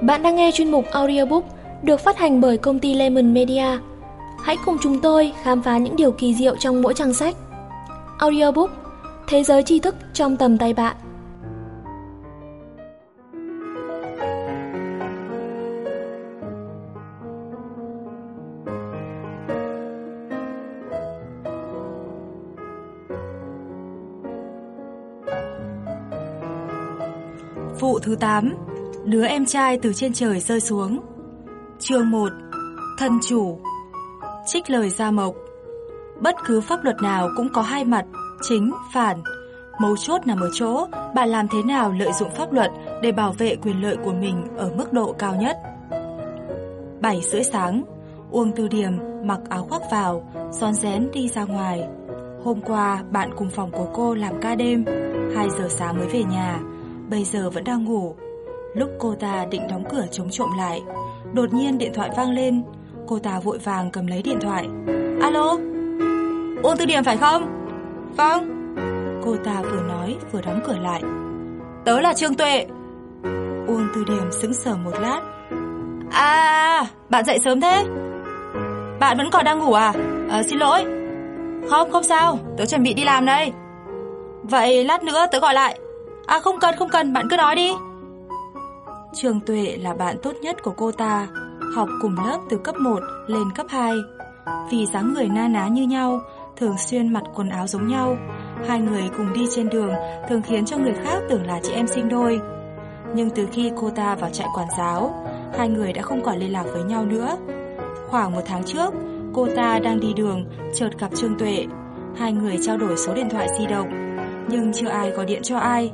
Bạn đang nghe chuyên mục audiobook được phát hành bởi công ty Lemon Media. Hãy cùng chúng tôi khám phá những điều kỳ diệu trong mỗi trang sách. Audiobook, Thế giới tri thức trong tầm tay bạn. Vụ thứ 8 Đứa em trai từ trên trời rơi xuống. Chương 1 Thân chủ. Trích lời Gia Mộc. Bất cứ pháp luật nào cũng có hai mặt Chính, phản. Mấu chốt nằm ở chỗ Bạn làm thế nào lợi dụng pháp luật Để bảo vệ quyền lợi của mình Ở mức độ cao nhất. 7 rưỡi sáng Uông Tư Điểm mặc áo khoác vào Xón rén đi ra ngoài. Hôm qua bạn cùng phòng của cô làm ca đêm. 2 giờ sáng mới về nhà Bây giờ vẫn đang ngủ. Lúc cô ta định đóng cửa chống trộm lại Đột nhiên điện thoại vang lên. Cô ta vội vàng cầm lấy điện thoại. Alo Ôn Tư Điểm phải không? Vâng. Cô ta vừa nói vừa đóng cửa lại. Tớ là Trương Tuệ. Uông Tư Điểm sững sờ một lát. À bạn dậy sớm thế. Bạn vẫn còn đang ngủ à, à Xin lỗi. Không không sao. Tớ chuẩn bị đi làm đây. Vậy lát nữa tớ gọi lại. À không cần không cần. Bạn cứ nói đi. Trường Tuệ là bạn tốt nhất của cô ta Học cùng lớp từ cấp 1 lên cấp 2 Vì dáng người na ná như nhau Thường xuyên mặc quần áo giống nhau Hai người cùng đi trên đường Thường khiến cho người khác tưởng là chị em sinh đôi. Nhưng từ khi cô ta vào trại quản giáo Hai người đã không còn liên lạc với nhau nữa. Khoảng một tháng trước Cô ta đang đi đường Chợt gặp Trương Tuệ. Hai người trao đổi số điện thoại di động Nhưng chưa ai gọi điện cho ai.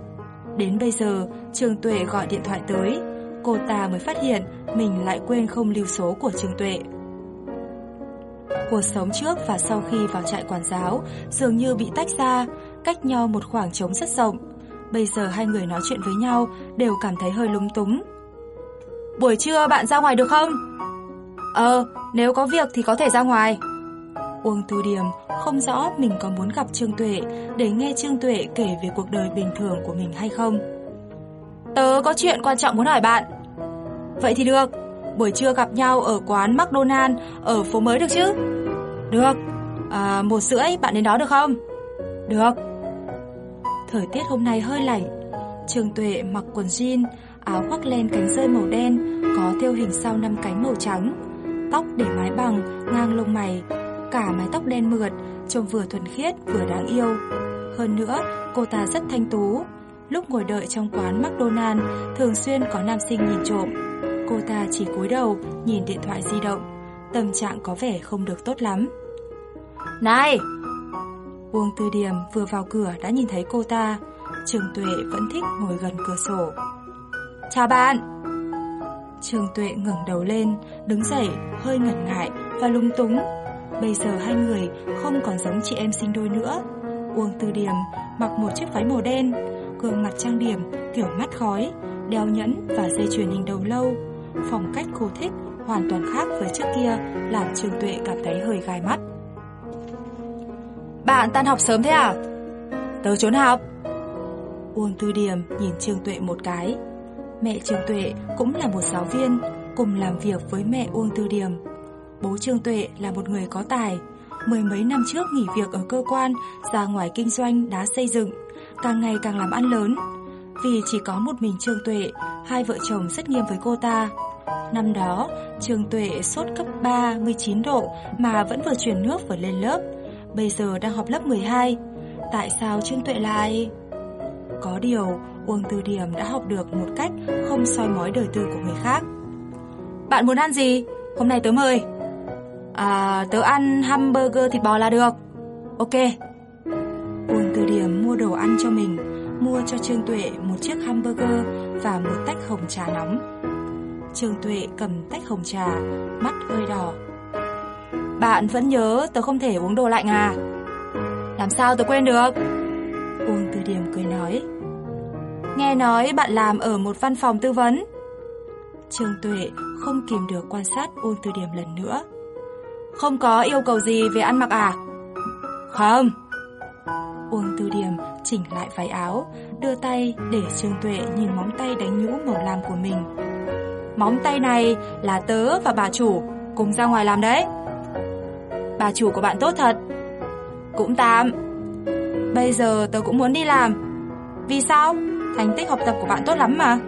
Đến bây giờ, Trương Tuệ gọi điện thoại tới, cô ta mới phát hiện mình lại quên không lưu số của Trương Tuệ. Cuộc sống trước và sau khi vào trại quản giáo dường như bị tách ra, cách nhau một khoảng trống rất rộng. Bây giờ hai người nói chuyện với nhau đều cảm thấy hơi lúng túng. Buổi trưa bạn ra ngoài được không? Ờ, nếu có việc thì có thể ra ngoài. Uông Tư Điềm không rõ mình có muốn gặp Trương Tuệ để nghe Trương Tuệ kể về cuộc đời bình thường của mình hay không. Tớ có chuyện quan trọng muốn hỏi bạn. Vậy thì được, buổi trưa gặp nhau ở quán McDonald ở phố mới được chứ? Được, à, một rưỡi bạn đến đó được không? Được. Thời tiết hôm nay hơi lạnh, Trường Tuệ mặc quần jean, áo khoác len cánh rơi màu đen có thêu hình sau năm cánh màu trắng, tóc để mái bằng ngang lông mày cả mái tóc đen mượt, trông vừa thuần khiết vừa đáng yêu. Hơn nữa, cô ta rất thanh tú. Lúc ngồi đợi trong quán McDonald, thường xuyên có nam sinh nhìn trộm. Cô ta chỉ cúi đầu, nhìn điện thoại di động. Tâm trạng có vẻ không được tốt lắm. Này! Uông Tư Điểm vừa vào cửa đã nhìn thấy cô ta. Trường Tuệ vẫn thích ngồi gần cửa sổ. Chào bạn! Trường Tuệ ngẩng đầu lên, đứng dậy, hơi ngẩn ngại và lung túng Bây giờ hai người không còn giống chị em sinh đôi nữa. Uông Tư Điểm mặc một chiếc váy màu đen, gương mặt trang điểm kiểu mắt khói, đeo nhẫn và dây chuyền hình đầu lâu. Phong cách cô thích hoàn toàn khác với trước kia làm Trương Tuệ cảm thấy hơi gai mắt. Bạn tan học sớm thế à? Tớ trốn học. Uông Tư Điểm nhìn Trương Tuệ một cái. Mẹ Trương Tuệ cũng là một giáo viên, cùng làm việc với mẹ Uông Tư Điểm. Bố Trương Tuệ là một người có tài. Mười mấy năm trước nghỉ việc ở cơ quan, ra ngoài kinh doanh đá xây dựng, càng ngày càng làm ăn lớn. Vì chỉ có một mình Trương Tuệ, hai vợ chồng rất nghiêm với cô ta. Năm đó, Trương Tuệ sốt cấp 3, 19 độ mà vẫn vừa chuyển nước vừa lên lớp. Bây giờ đang học lớp 12. Tại sao Trương Tuệ lại... Có điều, Uông Tư Điểm đã học được một cách không soi mói đời tư của người khác. Bạn muốn ăn gì? Hôm nay tớ mời. À, tớ ăn hamburger thịt bò là được. Ok. Uông Từ Điểm mua đồ ăn cho mình, mua cho Trương Tuệ một chiếc hamburger và một tách hồng trà nóng. Trương Tuệ cầm tách hồng trà, mắt hơi đỏ. Bạn vẫn nhớ tớ không thể uống đồ lạnh à? Làm sao tớ quên được? Uông Từ Điểm cười nói. Nghe nói bạn làm ở một văn phòng tư vấn. Trương Tuệ không kìm được quan sát Uông Từ Điểm lần nữa. Không có yêu cầu gì về ăn mặc à? Không. Uông Tư Điểm chỉnh lại váy áo, đưa tay để Trương Tuệ nhìn móng tay đánh nhũ màu lam của mình. Móng tay này là tớ và bà chủ cùng ra ngoài làm đấy. Bà chủ của bạn tốt thật. Cũng tạm. Bây giờ tớ cũng muốn đi làm. Vì sao? Thành tích học tập của bạn tốt lắm mà.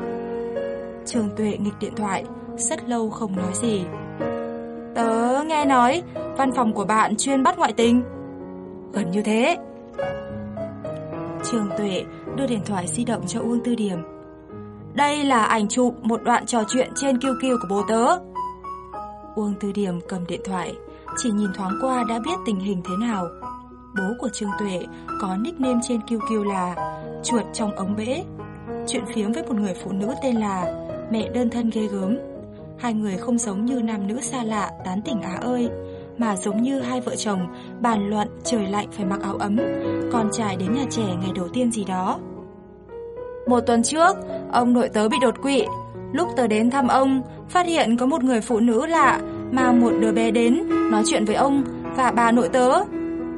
Trường Tuệ nghịch điện thoại, rất lâu không nói gì. Tớ nghe nói văn phòng của bạn chuyên bắt ngoại tình. Gần như thế. Trường Tuệ đưa điện thoại di động cho Uông Tư Điểm. Đây là ảnh chụp một đoạn trò chuyện trên QQ của bố tớ. Uông Tư Điểm cầm điện thoại, chỉ nhìn thoáng qua đã biết tình hình thế nào. Bố của Trương Tuệ có nickname trên QQ là chuột trong ống bể. Chuyện phiếm với một người phụ nữ tên là mẹ đơn thân ghê gớm. Hai người không giống như nam nữ xa lạ tán tỉnh á ơi, mà giống như hai vợ chồng bàn luận trời lạnh phải mặc áo ấm, còn trai đến nhà trẻ ngày đầu tiên gì đó. Một tuần trước, ông nội tớ bị đột quỵ. Lúc tớ đến thăm ông, phát hiện có một người phụ nữ lạ mang một đứa bé đến nói chuyện với ông và bà nội tớ.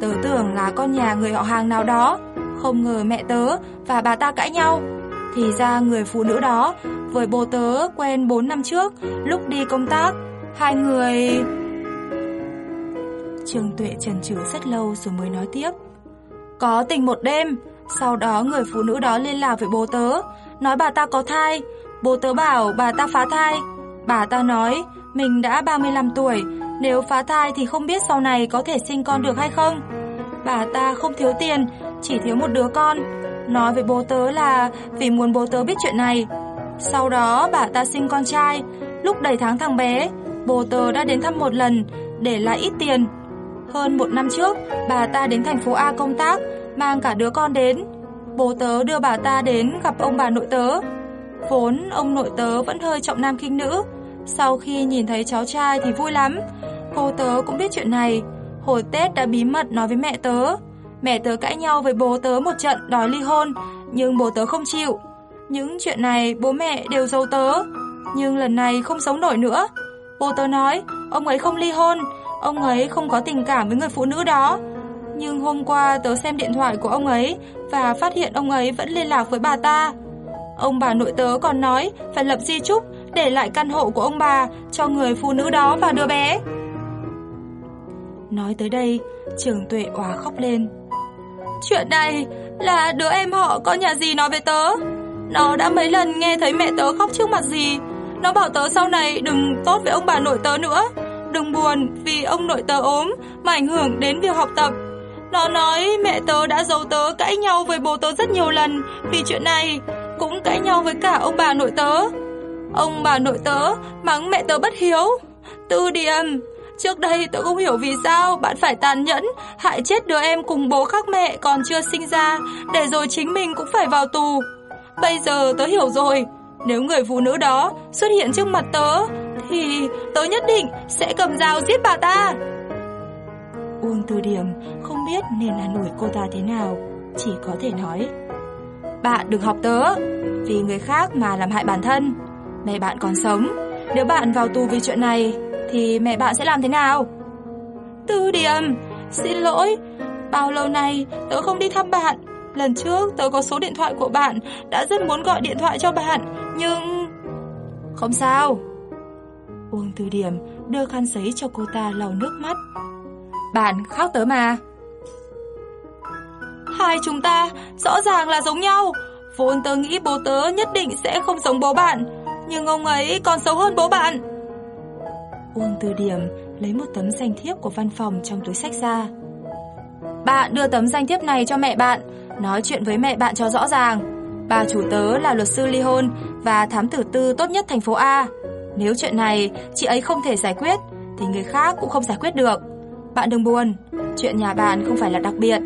Tớ tưởng là con nhà người họ hàng nào đó, không ngờ mẹ tớ và bà ta cãi nhau. Thì ra người phụ nữ đó với bố tớ quen 4 năm trước, lúc đi công tác, hai người... Trương Tuệ trần trừ rất lâu rồi mới nói tiếp. Có tình một đêm, sau đó người phụ nữ đó liên lạc với bố tớ, nói bà ta có thai. Bố tớ bảo bà ta phá thai. Bà ta nói mình đã 35 tuổi, nếu phá thai thì không biết sau này có thể sinh con được hay không. Bà ta không thiếu tiền, chỉ thiếu một đứa con. Nói với bố tớ là vì muốn bố tớ biết chuyện này. Sau đó bà ta sinh con trai, lúc đầy tháng thằng bé, bố tớ đã đến thăm một lần, để lại ít tiền. Hơn một năm trước, bà ta đến thành phố A công tác, mang cả đứa con đến. Bố tớ đưa bà ta đến gặp ông bà nội tớ. Vốn ông nội tớ vẫn hơi trọng nam khinh nữ, sau khi nhìn thấy cháu trai thì vui lắm. Cô tớ cũng biết chuyện này, hồi Tết đã bí mật nói với mẹ tớ. Mẹ tớ cãi nhau với bố tớ một trận đòi ly hôn, nhưng bố tớ không chịu. Những chuyện này bố mẹ đều giấu tớ, nhưng lần này không sống nổi nữa. Bố tớ nói, ông ấy không ly hôn, ông ấy không có tình cảm với người phụ nữ đó. Nhưng hôm qua tớ xem điện thoại của ông ấy và phát hiện ông ấy vẫn liên lạc với bà ta. Ông bà nội tớ còn nói phải lập di chúc để lại căn hộ của ông bà cho người phụ nữ đó và đứa bé. Nói tới đây, Trường Tuệ óa khóc lên. Chuyện này là đứa em họ có nhà gì nói với tớ. Nó đã mấy lần nghe thấy mẹ tớ khóc trước mặt gì. Nó bảo tớ sau này đừng tốt với ông bà nội tớ nữa. Đừng buồn vì ông nội tớ ốm mà ảnh hưởng đến việc học tập. Nó nói mẹ tớ đã giấu tớ cãi nhau với bố tớ rất nhiều lần vì chuyện này, cũng cãi nhau với cả ông bà nội tớ. Ông bà nội tớ mắng mẹ tớ bất hiếu. Tư điểm, trước đây tớ không hiểu vì sao bạn phải tàn nhẫn hại chết đứa em cùng bố khác mẹ còn chưa sinh ra để rồi chính mình cũng phải vào tù. Bây giờ tớ hiểu rồi, nếu người phụ nữ đó xuất hiện trước mặt tớ thì tớ nhất định sẽ cầm dao giết bà ta. Uông Từ Điểm không biết nên là nổi cô ta thế nào, chỉ có thể nói. Bạn đừng học tớ, vì người khác mà làm hại bản thân. Mẹ bạn còn sống, nếu bạn vào tù vì chuyện này, thì mẹ bạn sẽ làm thế nào? Tư Điểm, xin lỗi, bao lâu nay tớ không đi thăm bạn. Lần trước tớ có số điện thoại của bạn, đã rất muốn gọi điện thoại cho bạn, nhưng... Không sao. Uông Từ Điểm đưa khăn giấy cho cô ta lau nước mắt. Bạn khóc tớ mà. Hai chúng ta rõ ràng là giống nhau. Vốn tớ nghĩ bố tớ nhất định sẽ không giống bố bạn, nhưng ông ấy còn xấu hơn bố bạn. Uông Từ Điểm lấy một tấm danh thiếp của văn phòng trong túi sách ra. Bạn đưa tấm danh thiếp này cho mẹ bạn, nói chuyện với mẹ bạn cho rõ ràng. Bà chủ tớ là luật sư ly hôn và thám tử tư tốt nhất thành phố A. Nếu chuyện này chị ấy không thể giải quyết, thì người khác cũng không giải quyết được. Bạn đừng buồn, chuyện nhà bạn không phải là đặc biệt.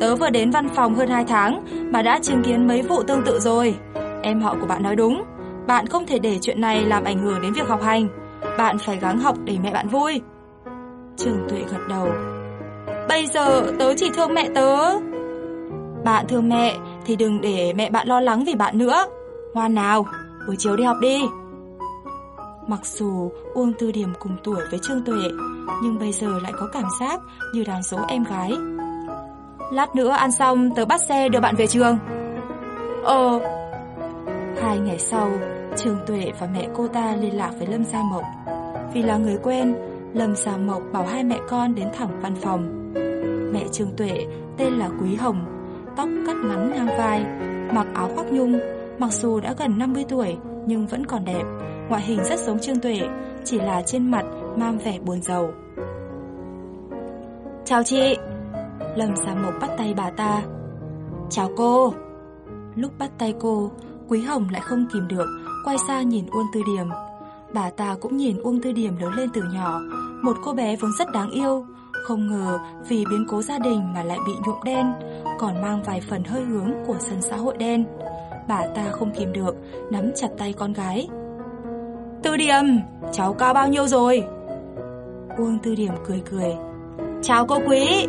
Tớ vừa đến văn phòng hơn 2 tháng mà đã chứng kiến mấy vụ tương tự rồi. Em họ của bạn nói đúng, bạn không thể để chuyện này làm ảnh hưởng đến việc học hành. Bạn phải gắng học để mẹ bạn vui. Trường Tuệ gật đầu. Bây giờ tớ chỉ thương mẹ tớ. Bạn thương mẹ thì đừng để mẹ bạn lo lắng vì bạn nữa. Ngoan nào, buổi chiều đi học đi. Mặc dù Uông Tư Điểm cùng tuổi với Trương Tuệ, nhưng bây giờ lại có cảm giác như đang dỗ em gái. Lát nữa ăn xong tớ bắt xe đưa bạn về trường. Ờ. Hai ngày sau, trương Tuệ và mẹ cô ta liên lạc với Lâm Gia Mộc. Vì là người quen, Lâm Gia Mộc bảo hai mẹ con đến thẳng văn phòng. Mẹ trương Tuệ tên là Quý Hồng, tóc cắt ngắn ngang vai, mặc áo khoác nhung, mặc dù đã gần 50 tuổi nhưng vẫn còn đẹp, ngoại hình rất giống Trương Tuệ, chỉ là trên mặt mang vẻ buồn rầu. Chào chị. Lâm Sa Mộc bắt tay bà ta. Chào cô. Lúc bắt tay cô Quý Hồng lại không kìm được Quay xa nhìn Uông Tư Điểm. Bà ta cũng nhìn Uông Tư Điểm lớn lên từ nhỏ Một cô bé vốn rất đáng yêu. Không ngờ vì biến cố gia đình mà lại bị nhuộm đen Còn mang vài phần hơi hướng của sân xã hội đen. Bà ta không kìm được Nắm chặt tay con gái. Tư Điểm Cháu cao bao nhiêu rồi? Uông Tư Điểm cười cười. Chào cô quý.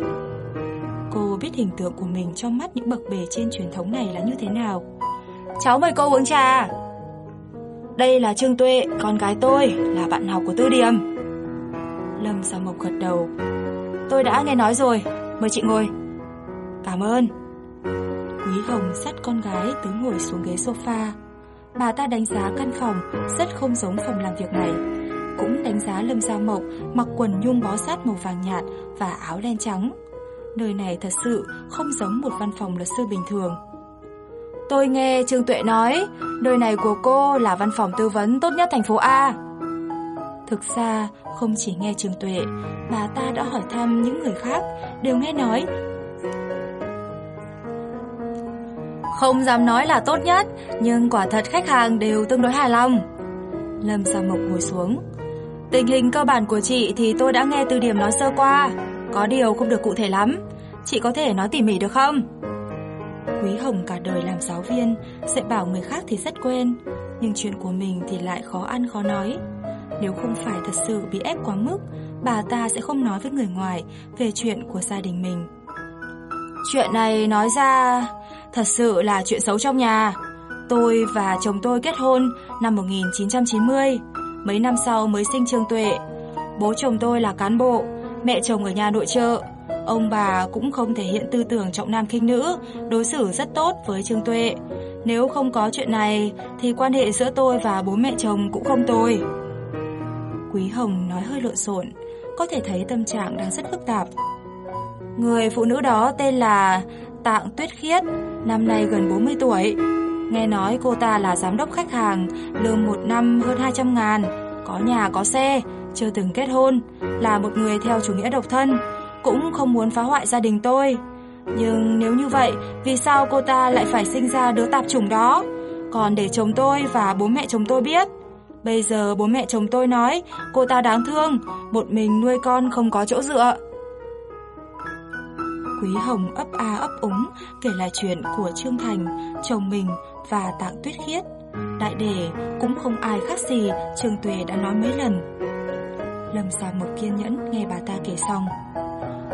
Cô biết hình tượng của mình trong mắt những bậc bề trên truyền thống này là như thế nào? Cháu mời cô uống trà. Đây là Trương Tuệ, con gái tôi, là bạn học của Tư Điểm. Lâm Gia Mộc gật đầu. Tôi đã nghe nói rồi, mời chị ngồi. Cảm ơn. Quý Hồng dắt con gái tới ngồi xuống ghế sofa. Bà ta đánh giá căn phòng rất không giống phòng làm việc này cũng đánh giá Lâm Gia Mộc mặc quần nhung bó sát màu vàng nhạt và áo đen trắng. Nơi này thật sự không giống một văn phòng luật sư bình thường. Tôi nghe Trương Tuệ nói, nơi này của cô là văn phòng tư vấn tốt nhất thành phố A. Thực ra, không chỉ nghe Trương Tuệ, bà ta đã hỏi thăm những người khác, đều nghe nói. Không dám nói là tốt nhất, nhưng quả thật khách hàng đều tương đối hài lòng. Lâm Gia Mộc ngồi xuống, Tình hình cơ bản của chị thì tôi đã nghe từ điểm nói sơ qua. Có điều không được cụ thể lắm. Chị có thể nói tỉ mỉ được không? Quý Hồng cả đời làm giáo viên Dạy bảo người khác thì rất quen Nhưng chuyện của mình thì lại khó ăn khó nói. Nếu không phải thật sự bị ép quá mức Bà ta sẽ không nói với người ngoài Về chuyện của gia đình mình. Chuyện này nói ra Thật sự là chuyện xấu trong nhà. Tôi và chồng tôi kết hôn năm 1990 Mấy năm sau mới sinh Trương Tuệ. Bố chồng tôi là cán bộ, Mẹ chồng ở nhà nội trợ. Ông bà cũng không thể hiện tư tưởng trọng nam khinh nữ, Đối xử rất tốt với Trương Tuệ. Nếu không có chuyện này, Thì quan hệ giữa tôi và bố mẹ chồng cũng không tồi. Quý Hồng nói hơi lộn xộn, Có thể thấy tâm trạng đang rất phức tạp. Người phụ nữ đó tên là Tạng Tuyết Khiết Năm nay gần 40 tuổi Nghe nói cô ta là giám đốc khách hàng, lương một năm hơn 200 ngàn, có nhà có xe, chưa từng kết hôn, là một người theo chủ nghĩa độc thân, cũng không muốn phá hoại gia đình tôi. Nhưng nếu như vậy, vì sao cô ta lại phải sinh ra đứa tạp chủng đó? Còn để chồng tôi và bố mẹ chồng tôi biết. Bây giờ bố mẹ chồng tôi nói cô ta đáng thương, một mình nuôi con không có chỗ dựa. Quý Hồng ấp a ấp úng kể lại chuyện của Trương Thành, chồng mình và Tạng Tuyết Khiết. Đại đề cũng không ai khác gì Trương Tuệ đã nói mấy lần. Lâm Gia một kiên nhẫn nghe bà ta kể xong.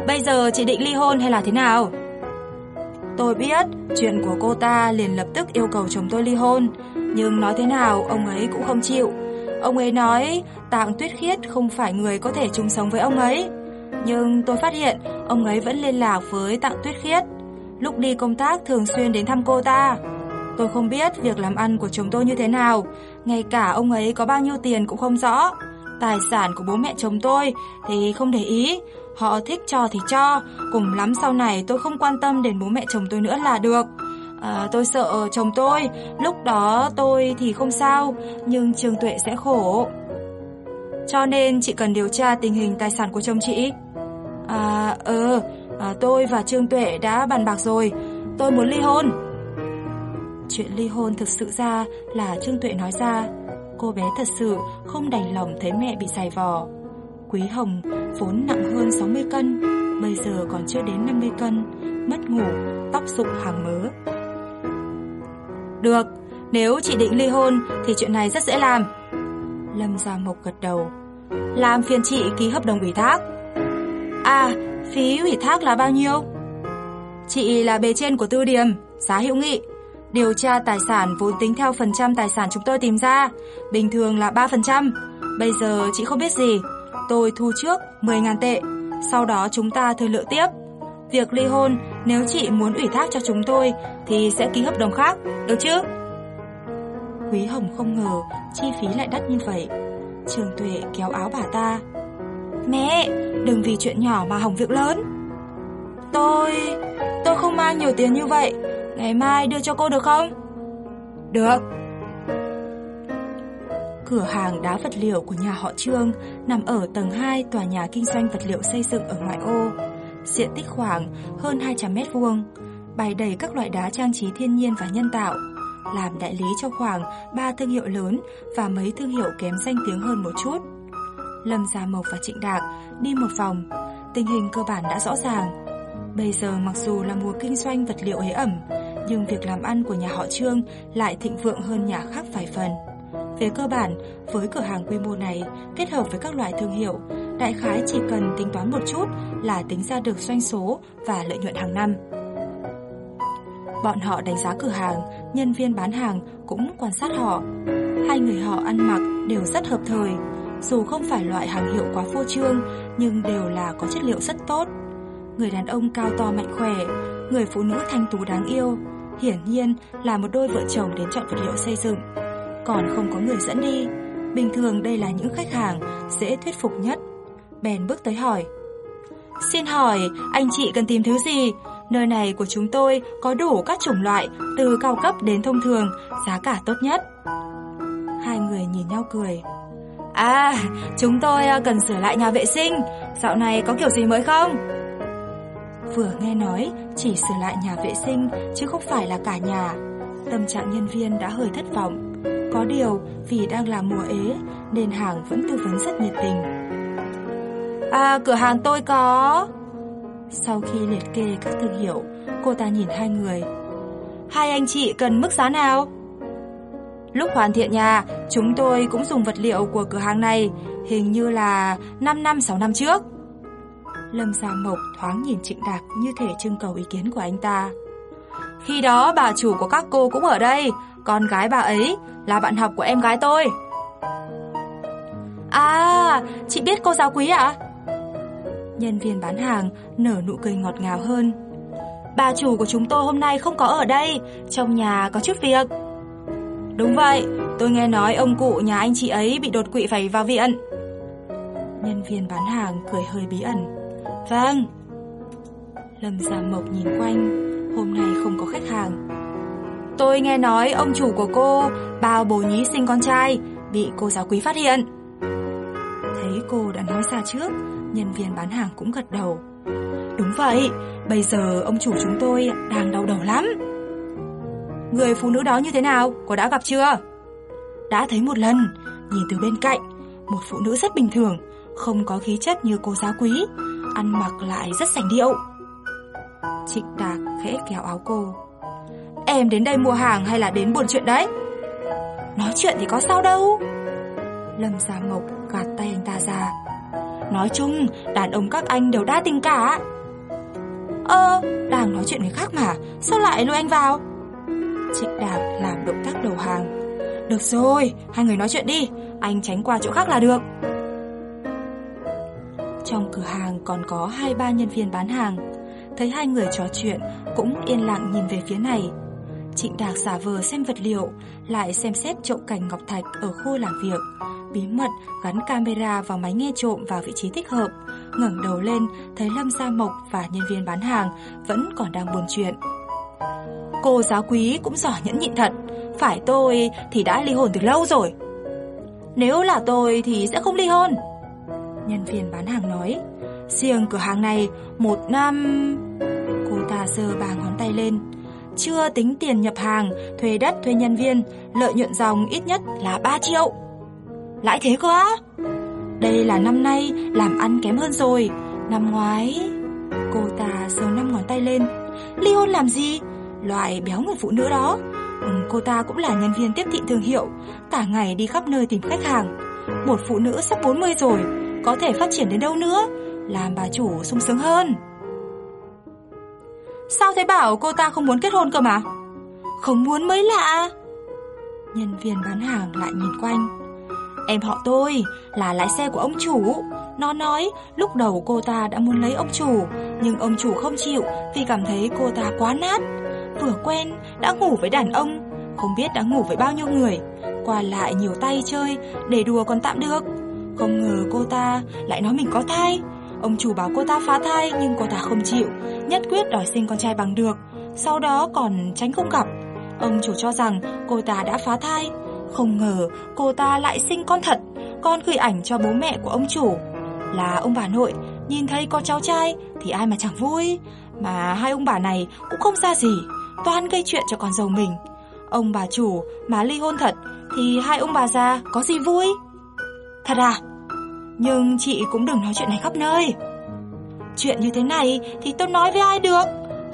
Bây giờ chị định ly hôn hay là thế nào? Tôi biết chuyện của cô ta liền lập tức yêu cầu chồng tôi ly hôn, nhưng nói thế nào ông ấy cũng không chịu. Ông ấy nói Tạng Tuyết Khiết không phải người có thể chung sống với ông ấy. Nhưng tôi phát hiện ông ấy vẫn liên lạc với Tạng Tuyết Khiết. Lúc đi công tác thường xuyên đến thăm cô ta. Tôi không biết việc làm ăn của chồng tôi như thế nào, ngay cả ông ấy có bao nhiêu tiền cũng không rõ. Tài sản của bố mẹ chồng tôi thì không để ý, họ thích cho thì cho, cùng lắm sau này tôi không quan tâm đến bố mẹ chồng tôi nữa là được. À, tôi sợ chồng tôi, lúc đó tôi thì không sao, nhưng Trương Tuệ sẽ khổ. Cho nên chị cần điều tra tình hình tài sản của chồng chị. À, ờ, à, tôi và Trương Tuệ đã bàn bạc rồi, tôi muốn ly hôn. Chuyện ly hôn thực sự ra là Trương Tuệ nói ra. Cô bé thật sự không đành lòng thấy mẹ bị dài vò. Quý Hồng vốn nặng hơn 60 cân, bây giờ còn chưa đến 50 cân, mất ngủ, tóc sụp hàng mớ. Được, nếu chị định ly hôn thì chuyện này rất dễ làm. Lâm Gia Mộc gật đầu. Làm phiền chị ký hợp đồng ủy thác. À, phí ủy thác là bao nhiêu? Chị là bề trên của tư điểm, giá hữu nghị. Điều tra tài sản vốn tính theo phần trăm tài sản chúng tôi tìm ra, bình thường là 3%. Bây giờ chị không biết gì, tôi thu trước 10.000 tệ, sau đó chúng ta thương lượng tiếp. Việc ly hôn, nếu chị muốn ủy thác cho chúng tôi thì sẽ ký hợp đồng khác, được chứ? Quý Hồng không ngờ chi phí lại đắt như vậy. Trường Tuệ kéo áo bà ta. Mẹ, đừng vì chuyện nhỏ mà hỏng việc lớn. Tôi... tôi không mang nhiều tiền như vậy. Ngày mai đưa cho cô được không? Được. Cửa hàng đá vật liệu của nhà họ Trương nằm ở tầng 2 tòa nhà kinh doanh vật liệu xây dựng ở ngoại ô. Diện tích khoảng hơn 200 mét vuông, bày đầy các loại đá trang trí thiên nhiên và nhân tạo, làm đại lý cho khoảng 3 thương hiệu lớn và mấy thương hiệu kém danh tiếng hơn một chút. Lâm Gia Mộc và Trịnh Đạc đi một vòng, tình hình cơ bản đã rõ ràng. Bây giờ mặc dù là mùa kinh doanh vật liệu ế ẩm, nhưng việc làm ăn của nhà họ Trương lại thịnh vượng hơn nhà khác vài phần. Về cơ bản, với cửa hàng quy mô này kết hợp với các loại thương hiệu, đại khái chỉ cần tính toán một chút là tính ra được doanh số và lợi nhuận hàng năm. Bọn họ đánh giá cửa hàng, nhân viên bán hàng cũng quan sát họ. Hai người họ ăn mặc đều rất hợp thời, dù không phải loại hàng hiệu quá phô trương nhưng đều là có chất liệu rất tốt. Người đàn ông cao to mạnh khỏe, người phụ nữ thanh tú đáng yêu, hiển nhiên là một đôi vợ chồng đến chọn vật liệu xây dựng. Còn không có người dẫn đi, bình thường đây là những khách hàng dễ thuyết phục nhất. Bèn bước tới hỏi. Xin hỏi, anh chị cần tìm thứ gì? Nơi này của chúng tôi có đủ các chủng loại, từ cao cấp đến thông thường, giá cả tốt nhất. Hai người nhìn nhau cười. À, chúng tôi à, cần sửa lại nhà vệ sinh, dạo này có kiểu gì mới không? Vừa nghe nói chỉ sửa lại nhà vệ sinh chứ không phải là cả nhà. Tâm trạng nhân viên đã hơi thất vọng. Có điều vì đang là mùa ế nên hàng vẫn tư vấn rất nhiệt tình. À, cửa hàng tôi có... Sau khi liệt kê các thương hiệu, cô ta nhìn hai người. Hai anh chị cần mức giá nào? Lúc hoàn thiện nhà, chúng tôi cũng dùng vật liệu của cửa hàng này, hình như là 5 năm 6 năm trước. Lâm Gia Mộc thoáng nhìn Trịnh Đạc như thể trưng cầu ý kiến của anh ta. Khi đó bà chủ của các cô cũng ở đây, con gái bà ấy là bạn học của em gái tôi. À, chị biết cô giáo quý ạ? À? Nhân viên bán hàng nở nụ cười ngọt ngào hơn. Bà chủ của chúng tôi hôm nay không có ở đây, trong nhà có chút việc. Đúng vậy, tôi nghe nói ông cụ nhà anh chị ấy bị đột quỵ phải vào viện. Nhân viên bán hàng cười hơi bí ẩn. Vâng. Lâm Gia Mộc nhìn quanh, hôm nay không có khách hàng. Tôi nghe nói ông chủ của cô bao bồ nhí sinh con trai, bị cô giáo quý phát hiện. Thấy cô đã nói ra trước, nhân viên bán hàng cũng gật đầu. Đúng vậy, bây giờ ông chủ chúng tôi đang đau đầu lắm. Người phụ nữ đó như thế nào, có đã gặp chưa? Đã thấy một lần, nhìn từ bên cạnh, một phụ nữ rất bình thường, không có khí chất như cô giáo quý, ăn mặc lại rất sành điệu. Trịnh Đạc khẽ kéo áo cô. Em đến đây mua hàng hay là đến buồn chuyện đấy? Nói chuyện thì có sao đâu. Lâm Gia Mộc gạt tay anh ta ra. Nói chung, đàn ông các anh đều đa tình cả. Ơ, đang nói chuyện người khác mà, sao lại lôi anh vào? Trịnh Đạt làm động tác đầu hàng. Được rồi, hai người nói chuyện đi, anh tránh qua chỗ khác là được. Trong cửa hàng còn có hai ba nhân viên bán hàng. Thấy hai người trò chuyện, cũng yên lặng nhìn về phía này. Trịnh Đạc giả vờ xem vật liệu, lại xem xét trộm cảnh ngọc thạch ở khu làm việc, bí mật gắn camera vào máy nghe trộm vào vị trí thích hợp, ngẩng đầu lên thấy Lâm Gia Mộc và nhân viên bán hàng vẫn còn đang buồn chuyện. Cô giáo quý cũng giỏi nhẫn nhịn thật, phải tôi thì đã ly hôn từ lâu rồi. Nếu là tôi thì sẽ không ly hôn. Nhân viên bán hàng nói, riêng cửa hàng này một năm... Cô ta giơ ba ngón tay lên, chưa tính tiền nhập hàng, thuê đất, thuê nhân viên, lợi nhuận dòng ít nhất là 3 triệu. Lãi thế cơ á? Đây là năm nay làm ăn kém hơn rồi, năm ngoái... Cô ta giơ năm ngón tay lên, ly hôn làm gì? Loại béo người phụ nữ đó. Ừ, cô ta cũng là nhân viên tiếp thị thương hiệu, cả ngày đi khắp nơi tìm khách hàng. Một phụ nữ sắp 40 rồi, có thể phát triển đến đâu nữa, làm bà chủ sung sướng hơn. Sao thế bảo cô ta không muốn kết hôn cơ mà? Không muốn mới lạ. Nhân viên bán hàng lại nhìn quanh. Em họ tôi là lái xe của ông chủ. Nó nói lúc đầu cô ta đã muốn lấy ông chủ, nhưng ông chủ không chịu vì cảm thấy cô ta quá nát. Vừa quen, đã ngủ với đàn ông, không biết đã ngủ với bao nhiêu người. Qua lại nhiều tay chơi, để đùa còn tạm được. Không ngờ cô ta lại nói mình có thai. Ông chủ bảo cô ta phá thai nhưng cô ta không chịu, nhất quyết đòi sinh con trai bằng được. Sau đó còn tránh không gặp. Ông chủ cho rằng cô ta đã phá thai. Không ngờ cô ta lại sinh con thật, con gửi ảnh cho bố mẹ của ông chủ. Là ông bà nội, nhìn thấy có cháu trai thì ai mà chẳng vui. Mà hai ông bà này cũng không ra gì, toàn gây chuyện cho con dâu mình. Ông bà chủ mà ly hôn thật thì hai ông bà già có gì vui? Thật à? Nhưng chị cũng đừng nói chuyện này khắp nơi. Chuyện như thế này thì tôi nói với ai được?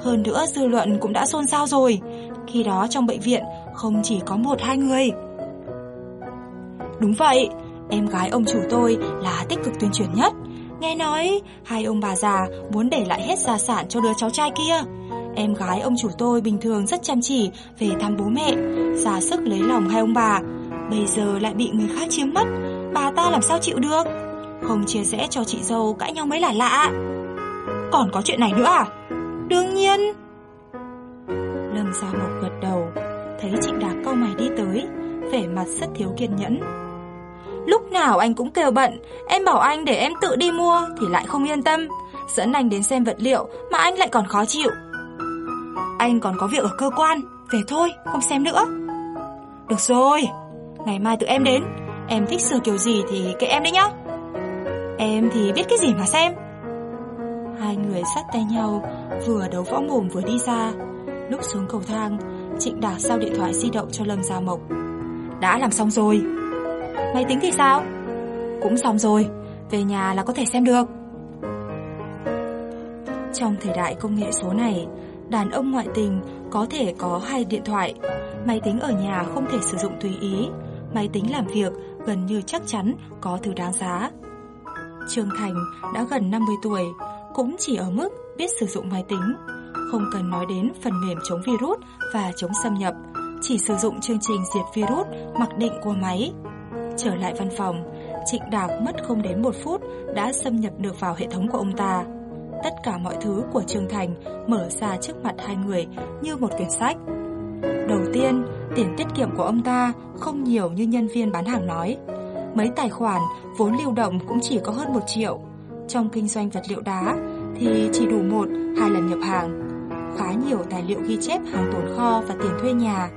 Hơn nữa dư luận cũng đã xôn xao rồi. Khi đó trong bệnh viện không chỉ có một hai người. Đúng vậy, em gái ông chủ tôi là tích cực tuyên truyền nhất. Nghe nói hai ông bà già muốn để lại hết gia sản cho đứa cháu trai kia. Em gái ông chủ tôi bình thường rất chăm chỉ về thăm bố mẹ, ra sức lấy lòng hai ông bà. Bây giờ lại bị người khác chiếm mất, bà ta làm sao chịu được? Không chia rẽ cho chị dâu cãi nhau mới là lạ. Còn có chuyện này nữa à? Đương nhiên. Lâm Gia Mộc gật đầu, thấy Trịnh Đạc cau mày đi tới, vẻ mặt rất thiếu kiên nhẫn. Lúc nào anh cũng kêu bận, em bảo anh để em tự đi mua thì lại không yên tâm. Dẫn anh đến xem vật liệu mà anh lại còn khó chịu. Anh còn có việc ở cơ quan, về thôi, không xem nữa. Được rồi, ngày mai tụi em đến, em thích sửa kiểu gì thì kệ em đấy nhá. Em thì biết cái gì mà xem. Hai người sát tay nhau, vừa đấu võ mồm vừa đi ra. Lúc xuống cầu thang, Trịnh Đạt giao điện thoại di động cho Lâm Gia Mộc. Đã làm xong rồi. Máy tính thì sao? Cũng xong rồi, về nhà là có thể xem được. Trong thời đại công nghệ số này, đàn ông ngoại tình có thể có hai điện thoại. Máy tính ở nhà không thể sử dụng tùy ý. Máy tính làm việc gần như chắc chắn có thứ đáng giá. Trương Thành đã gần 50 tuổi, cũng chỉ ở mức biết sử dụng máy tính. Không cần nói đến phần mềm chống virus và chống xâm nhập, chỉ sử dụng chương trình diệt virus mặc định của máy. Trở lại văn phòng, Trịnh Đạc mất không đến một phút đã xâm nhập được vào hệ thống của ông ta. Tất cả mọi thứ của Trương Thành mở ra trước mặt hai người như một quyển sách. Đầu tiên, tiền tiết kiệm của ông ta không nhiều như nhân viên bán hàng nói. Mấy tài khoản vốn lưu động cũng chỉ có hơn một triệu. Trong kinh doanh vật liệu đá thì chỉ đủ một, hai lần nhập hàng. Khá nhiều tài liệu ghi chép hàng tồn kho và tiền thuê nhà.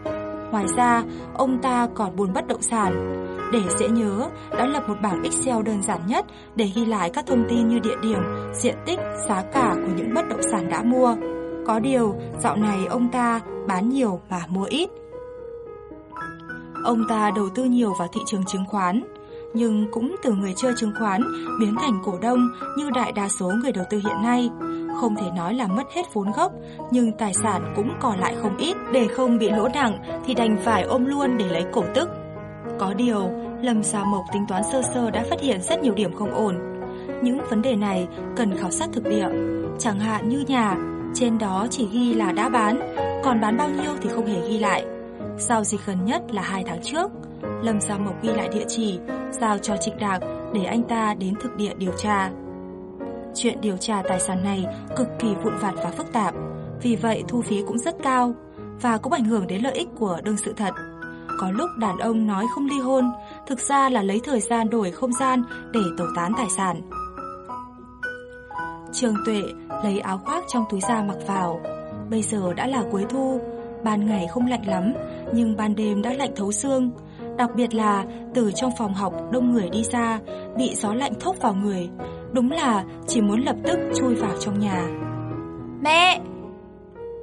Ngoài ra, ông ta còn buôn bất động sản. Để dễ nhớ, đã lập một bảng Excel đơn giản nhất để ghi lại các thông tin như địa điểm, diện tích, giá cả của những bất động sản đã mua. Có điều, dạo này ông ta bán nhiều mà mua ít. Ông ta đầu tư nhiều vào thị trường chứng khoán, nhưng cũng từ người chơi chứng khoán biến thành cổ đông như đại đa số người đầu tư hiện nay. Không thể nói là mất hết vốn gốc, nhưng tài sản cũng còn lại không ít. Để không bị lỗ nặng thì đành phải ôm luôn để lấy cổ tức. Có điều, Lâm Sa Mộc tính toán sơ sơ đã phát hiện rất nhiều điểm không ổn. Những vấn đề này cần khảo sát thực địa. Chẳng hạn như nhà, trên đó chỉ ghi là đã bán, còn bán bao nhiêu thì không hề ghi lại. Giao dịch gần nhất là hai tháng trước. Lâm Gia Mộc ghi lại địa chỉ, giao cho Trịnh Đạc để anh ta đến thực địa điều tra. Chuyện điều tra tài sản này cực kỳ vụn vặt và phức tạp, vì vậy thu phí cũng rất cao và cũng ảnh hưởng đến lợi ích của đương sự thật. Có lúc đàn ông nói không ly hôn, thực ra là lấy thời gian đổi không gian để tẩu tán tài sản. trường Tuệ lấy áo khoác trong túi da mặc vào. Bây giờ đã là cuối thu, ban ngày không lạnh lắm, nhưng ban đêm đã lạnh thấu xương. Đặc biệt là từ trong phòng học đông người đi ra, bị gió lạnh thốc vào người. Đúng là chỉ muốn lập tức chui vào trong nhà. Mẹ!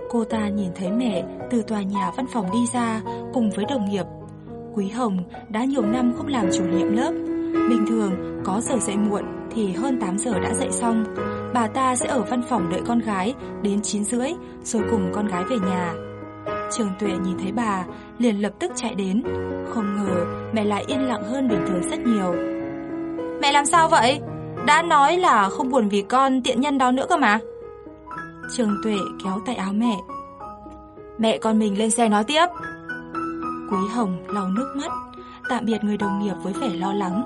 Cô ta nhìn thấy mẹ từ tòa nhà văn phòng đi ra cùng với đồng nghiệp. Quý Hồng đã nhiều năm không làm chủ nhiệm lớp. Bình thường có giờ dậy muộn thì hơn 8 giờ đã dậy xong. Bà ta sẽ ở văn phòng đợi con gái đến 9 rưỡi rồi cùng con gái về nhà. Trường Tuệ nhìn thấy bà, liền lập tức chạy đến. Không ngờ mẹ lại yên lặng hơn bình thường rất nhiều. Mẹ làm sao vậy? Đã nói là không buồn vì con tiện nhân đó nữa cơ mà. Trường Tuệ kéo tay áo mẹ. Mẹ con mình lên xe nói tiếp. Quý Hồng lau nước mắt, tạm biệt người đồng nghiệp với vẻ lo lắng,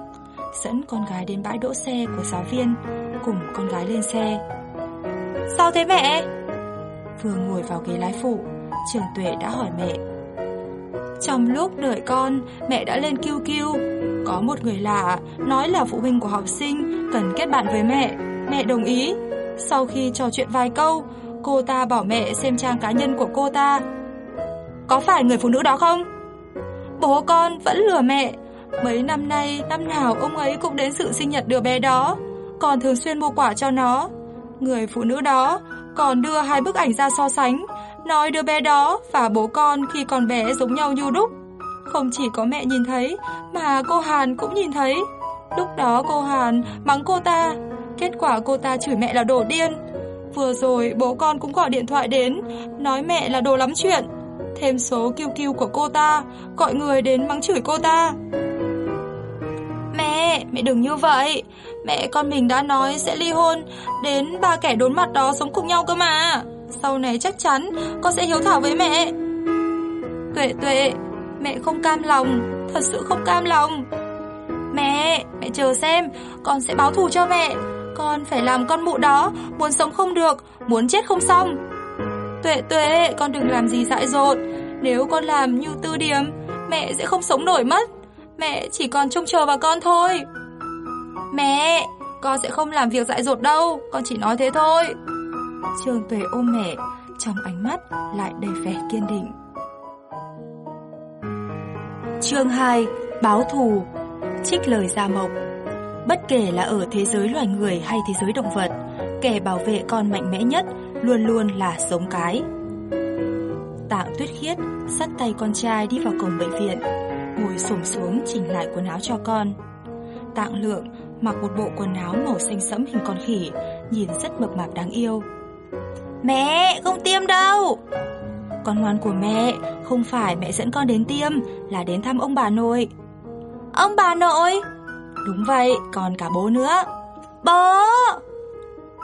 dẫn con gái đến bãi đỗ xe của giáo viên, cùng con gái lên xe. Sao thế mẹ? Vừa ngồi vào ghế lái phụ, Trường Tuệ đã hỏi mẹ. Trong lúc đợi con, mẹ đã lên kêu kêu. Có một người lạ nói là phụ huynh của học sinh cần kết bạn với mẹ. Mẹ đồng ý. Sau khi trò chuyện vài câu, cô ta bảo mẹ xem trang cá nhân của cô ta. Có phải người phụ nữ đó không? Bố con vẫn lừa mẹ. Mấy năm nay, năm nào ông ấy cũng đến sự sinh nhật đứa bé đó, còn thường xuyên mua quà cho nó. Người phụ nữ đó còn đưa hai bức ảnh ra so sánh, nói đứa bé đó và bố con khi còn bé giống nhau như đúc. Không chỉ có mẹ nhìn thấy, mà cô Hàn cũng nhìn thấy. Lúc đó cô Hàn mắng cô ta, kết quả cô ta chửi mẹ là đồ điên. Vừa rồi bố con cũng gọi điện thoại đến, nói mẹ là đồ lắm chuyện. Thêm số kêu kêu của cô ta, gọi người đến mắng chửi cô ta. Mẹ, mẹ đừng như vậy. Mẹ con mình đã nói sẽ ly hôn, đến ba kẻ đốn mặt đó sống cùng nhau cơ mà. Sau này chắc chắn con sẽ hiếu thảo với mẹ. Tuệ tuệ, mẹ không cam lòng, thật sự không cam lòng. Mẹ, mẹ chờ xem, con sẽ báo thù cho mẹ. Con phải làm con mụ đó, muốn sống không được, muốn chết không xong. Tuệ tuệ, con đừng làm gì dại dột. Nếu con làm như tư điểm, mẹ sẽ không sống nổi mất. Mẹ chỉ còn trông chờ vào con thôi. Mẹ, con sẽ không làm việc dại dột đâu, con chỉ nói thế thôi. Trương Tuệ ôm mẹ, trong ánh mắt lại đầy vẻ kiên định. Chương 2: Báo thù. Trích lời Gia Mộc. Bất kể là ở thế giới loài người hay thế giới động vật, kẻ bảo vệ con mạnh mẽ nhất luôn luôn là giống cái. Tạng Tuyết Khiết sắt tay con trai đi vào cổng bệnh viện, ngồi xổm xuống chỉnh lại quần áo cho con. Tạng Lượng mặc một bộ quần áo màu xanh sẫm hình con khỉ, nhìn rất mập mạp đáng yêu. Mẹ, không tiêm đâu. Con ngoan của mẹ, không phải mẹ dẫn con đến tiêm, là đến thăm ông bà nội. Ông bà nội? Đúng vậy, còn cả bố nữa. Bố!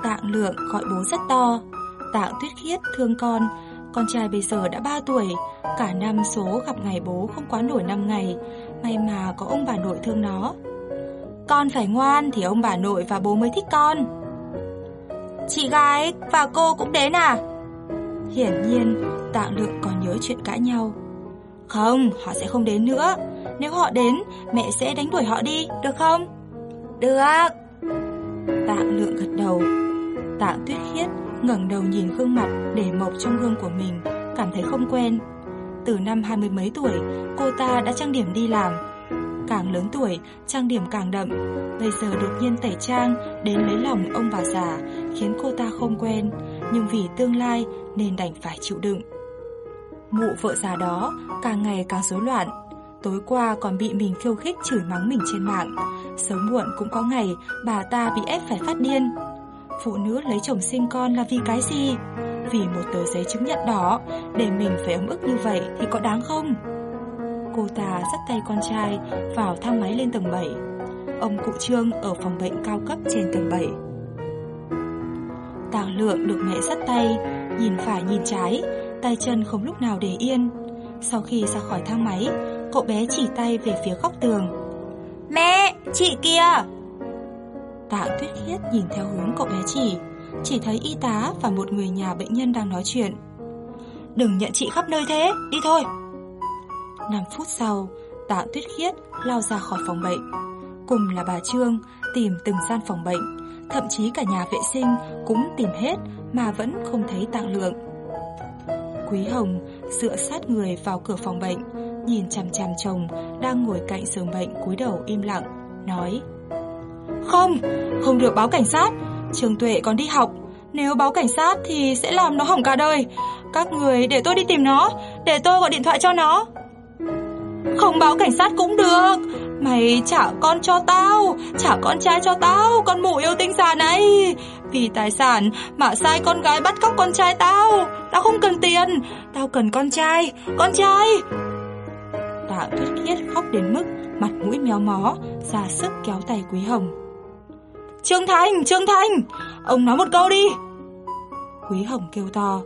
Tạng lượng gọi bố rất to. Tạng tuyết khiết thương con, con trai bây giờ đã 3 tuổi, cả năm số gặp ngày bố không quá nổi 5 ngày, may mà có ông bà nội thương nó. Con phải ngoan thì ông bà nội và bố mới thích con. Chị gái và cô cũng đến à? Hiển nhiên, Tạ Lượng còn nhớ chuyện cãi nhau. Không, họ sẽ không đến nữa. Nếu họ đến, mẹ sẽ đánh đuổi họ đi, được không? Được. Tạ Lượng gật đầu. Tạ Tuyết Khiết ngẩng đầu nhìn gương mặt để mộc trong gương của mình, cảm thấy không quen. Từ năm hai mươi mấy tuổi, cô ta đã trang điểm đi làm. Càng lớn tuổi, trang điểm càng đậm. Bây giờ đột nhiên tẩy trang đến lấy lòng ông bà già, khiến cô ta không quen, nhưng vì tương lai nên đành phải chịu đựng. Mụ vợ già đó càng ngày càng rối loạn. Tối qua còn bị mình khiêu khích chửi mắng mình trên mạng. Sớm muộn cũng có ngày bà ta bị ép phải phát điên. Phụ nữ lấy chồng sinh con là vì cái gì? Vì một tờ giấy chứng nhận đỏ để mình phải ấm ức như vậy thì có đáng không? Cô ta dắt tay con trai vào thang máy lên tầng 7. Ông cụ Trương ở phòng bệnh cao cấp trên tầng 7. Tàng lượng được mẹ dắt tay, nhìn phải nhìn trái, tay chân không lúc nào để yên. Sau khi ra khỏi thang máy, cậu bé chỉ tay về phía góc tường. Mẹ, chị kia! Tạ Tuyết Khiết nhìn theo hướng cậu bé chỉ, chỉ thấy y tá và một người nhà bệnh nhân đang nói chuyện. Đừng nhận chị khắp nơi thế, đi thôi! 5 phút sau, Tạ Tuyết Khiết lao ra khỏi phòng bệnh. Cùng là bà Trương tìm từng gian phòng bệnh, thậm chí cả nhà vệ sinh cũng tìm hết mà vẫn không thấy tạng lượng. Quý Hồng dựa sát người vào cửa phòng bệnh, nhìn chằm chằm chồng đang ngồi cạnh giường bệnh cúi đầu im lặng, nói Không, không được báo cảnh sát, Trường Tuệ còn đi học, nếu báo cảnh sát thì sẽ làm nó hỏng cả đời. Các người để tôi đi tìm nó, để tôi gọi điện thoại cho nó. Không báo cảnh sát cũng được. Mày trả con cho tao, Trả con trai cho tao, Con mụ yêu tinh già này. Vì tài sản mà sai con gái bắt cóc con trai tao Tao không cần tiền. Tao cần con trai Con trai. Tạ thuyết Khiết khóc đến mức Mặt mũi méo mó, ra sức kéo tay Quý Hồng. Trương Thành Trương Thành, Ông nói một câu đi. Quý Hồng kêu to.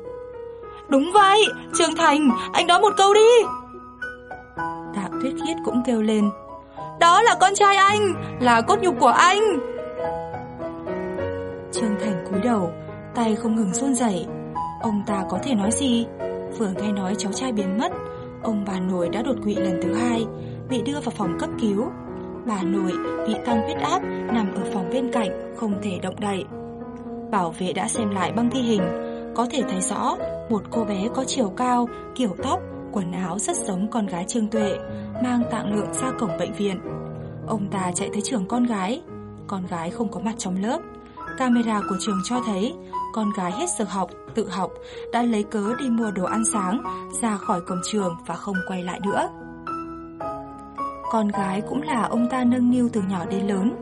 Đúng vậy, Trương Thành, Anh nói một câu đi. Tuyết Khiết cũng kêu lên Đó là con trai anh Là cốt nhục của anh Trương Thành cúi đầu Tay không ngừng run rẩy Ông ta có thể nói gì Vừa nghe nói cháu trai biến mất Ông bà nội đã đột quỵ lần thứ hai, bị đưa vào phòng cấp cứu. Bà nội bị tăng huyết áp nằm ở phòng bên cạnh, không thể động đậy. Bảo vệ đã xem lại băng ghi hình, có thể thấy rõ một cô bé có chiều cao, kiểu tóc, quần áo rất giống con gái Trương Tuệ, mang tạng lượng ra cổng bệnh viện. Ông ta chạy tới trường con gái, con gái không có mặt trong lớp. Camera của trường cho thấy con gái hết giờ học, tự học, đã lấy cớ đi mua đồ ăn sáng, ra khỏi cổng trường và không quay lại nữa. Con gái cũng là ông ta nâng niu từ nhỏ đến lớn.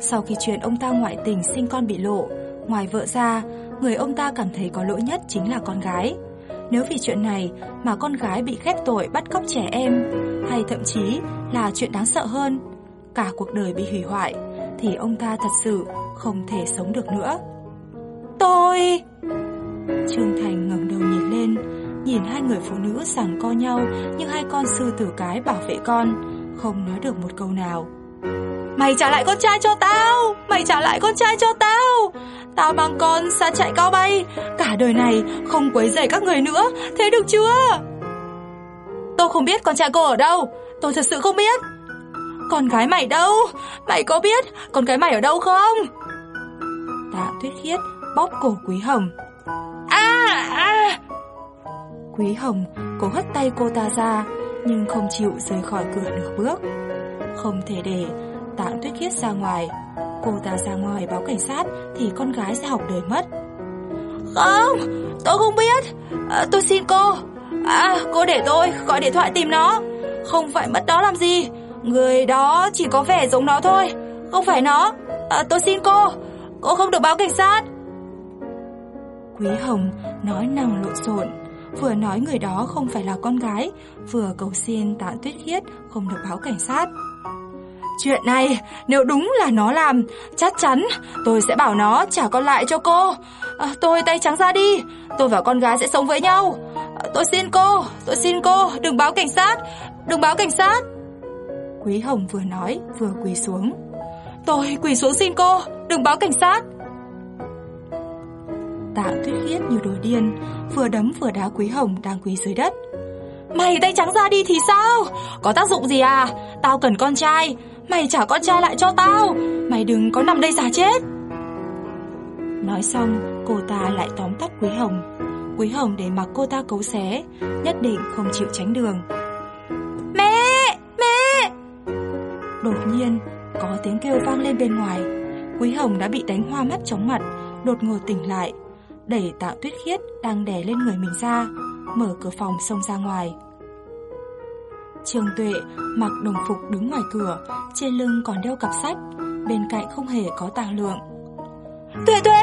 Sau khi chuyện ông ta ngoại tình sinh con bị lộ, ngoài vợ ra, người ông ta cảm thấy có lỗi nhất chính là con gái. Nếu vì chuyện này mà con gái bị khép tội bắt cóc trẻ em, hay thậm chí là chuyện đáng sợ hơn, cả cuộc đời bị hủy hoại, thì ông ta thật sự không thể sống được nữa. Tôi... Trương Thành ngẩng đầu nhìn lên, nhìn hai người phụ nữ sẵn co nhau như hai con sư tử cái bảo vệ con, không nói được một câu nào. Mày trả lại con trai cho tao, mày trả lại con trai cho tao. Tao mang con xa chạy cao bay, cả đời này không quấy rầy các người nữa, thế được chưa? Tôi không biết con trai cô ở đâu, tôi thật sự không biết. Con gái mày đâu? Mày có biết con gái mày ở đâu không? Tạ Tuyết Khiết bóp cổ Quý Hồng. À, à! Quý Hồng cố hất tay cô ta ra, nhưng không chịu rời khỏi cửa nửa bước. Không thể để Tạ Tuyết Khiết ra ngoài. Cô ta ra ngoài báo cảnh sát thì con gái sẽ học đời mất. Không, tôi không biết. À, tôi xin cô. À, cô để tôi gọi điện thoại tìm nó. Không phải mất đó làm gì. Người đó chỉ có vẻ giống nó thôi Không phải nó à, Tôi xin cô Cô không được báo cảnh sát Quý Hồng nói năng lộn xộn Vừa nói người đó không phải là con gái Vừa cầu xin tạ tuyết khiết Không được báo cảnh sát Chuyện này. Nếu đúng là nó làm Chắc chắn tôi sẽ bảo nó trả con lại cho cô. À, Tôi tay trắng ra đi. Tôi và con gái sẽ sống với nhau. À, Tôi xin cô Tôi xin cô đừng báo cảnh sát Đừng báo cảnh sát. Quý Hồng vừa nói vừa quỳ xuống. Tôi quỳ xuống xin cô Đừng báo cảnh sát. Tạ tuyết khiết như đồ điên Vừa đấm vừa đá Quý Hồng đang quỳ dưới đất. Mày tay trắng ra đi thì sao? Có tác dụng gì à? Tao cần con trai Mày trả con trai lại cho tao Mày đừng có nằm đây giả chết Nói xong cô ta lại tóm tắt Quý Hồng Quý Hồng để mặc cô ta cấu xé Nhất định không chịu tránh đường Mẹ, mẹ! Đột nhiên, có tiếng kêu vang lên bên ngoài. Quý Hồng đã bị đánh hoa mắt chóng mặt, đột ngột tỉnh lại, đẩy Tạ Tuyết Khiết đang đè lên người mình ra, mở cửa phòng xông ra ngoài. Trường Tuệ mặc đồng phục đứng ngoài cửa, trên lưng còn đeo cặp sách, bên cạnh không hề có tàng lượng. Tuệ Tuệ,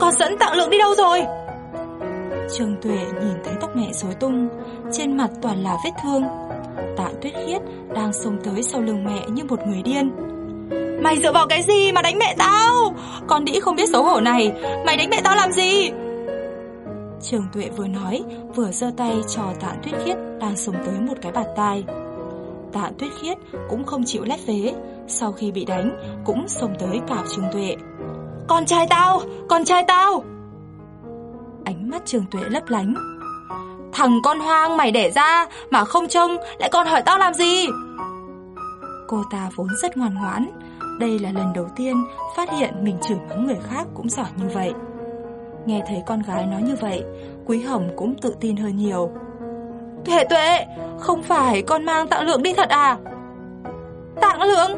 con dẫn tạng lượng đi đâu rồi? Trường Tuệ nhìn thấy tóc mẹ rối tung, trên mặt toàn là vết thương. Tạ Tuyết Khiết đang xông tới sau lưng mẹ như một người điên. Mày dựa vào cái gì mà đánh mẹ tao? Con đĩ không biết xấu hổ này, mày đánh mẹ tao làm gì? Trường Tuệ vừa nói, vừa giơ tay cho Tạ Tuyết Khiết đang xông tới một cái bạt tai. Tạ Tuyết Khiết cũng không chịu lép vế, sau khi bị đánh cũng xông tới cào Trường Tuệ. Con trai tao, con trai tao! Ánh mắt Trường Tuệ lấp lánh, Thằng con hoang mày đẻ ra mà không trông lại còn hỏi tao làm gì? Cô ta vốn rất ngoan ngoãn, đây là lần đầu tiên phát hiện mình chửi mắng người khác cũng giỏi như vậy. Nghe thấy con gái nói như vậy, Quý Hồng cũng tự tin hơn nhiều. Tuệ tuệ, không phải con mang tạng lượng đi thật à? Tạng lượng?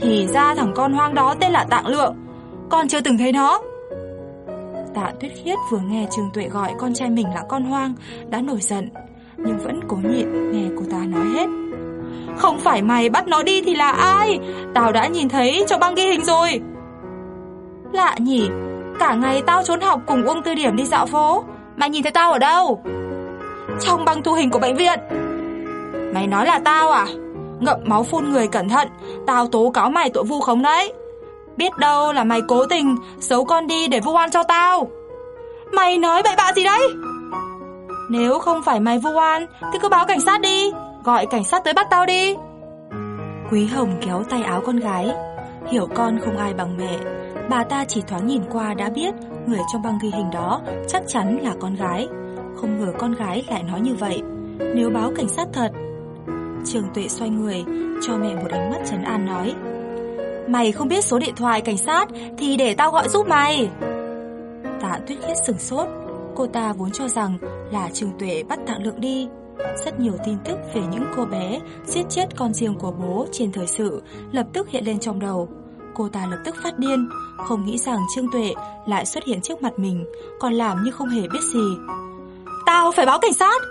Thì ra thằng con hoang đó tên là tạng lượng, con chưa từng thấy nó. Tạ Tuyết Khiết vừa nghe Trương Tuệ gọi con trai mình là con hoang, đã nổi giận, nhưng vẫn cố nhịn nghe cô ta nói hết. Không phải mày bắt nó đi thì là ai? Tao đã nhìn thấy cho băng ghi hình rồi. Lạ nhỉ, cả ngày tao trốn học cùng Uông Tư Điểm đi dạo phố, mày nhìn thấy tao ở đâu? Trong băng thu hình của bệnh viện. Mày nói là tao à? Ngậm máu phun người cẩn thận, tao tố cáo mày tội vu khống đấy. Biết đâu là mày cố tình xấu con đi để vu oan cho tao Mày nói bậy bạ gì đấy Nếu không phải mày vu oan Thì cứ báo cảnh sát đi Gọi cảnh sát tới bắt tao đi Quý Hồng kéo tay áo con gái Hiểu con không ai bằng mẹ Bà ta chỉ thoáng nhìn qua đã biết Người trong băng ghi hình đó Chắc chắn là con gái Không ngờ con gái lại nói như vậy Nếu báo cảnh sát thật trường Tuệ xoay người, cho mẹ một ánh mắt trấn an nói. Mày không biết số điện thoại cảnh sát thì để tao gọi giúp mày. Tạ Tuyết Khiết sừng sốt, cô ta vốn cho rằng là trường Tuệ bắt Tạ Lượng đi. Rất nhiều tin tức về những cô bé giết chết con riêng của bố trên thời sự lập tức hiện lên trong đầu. Cô ta lập tức phát điên, không nghĩ rằng Trương Tuệ lại xuất hiện trước mặt mình, còn làm như không hề biết gì. Tao phải báo cảnh sát!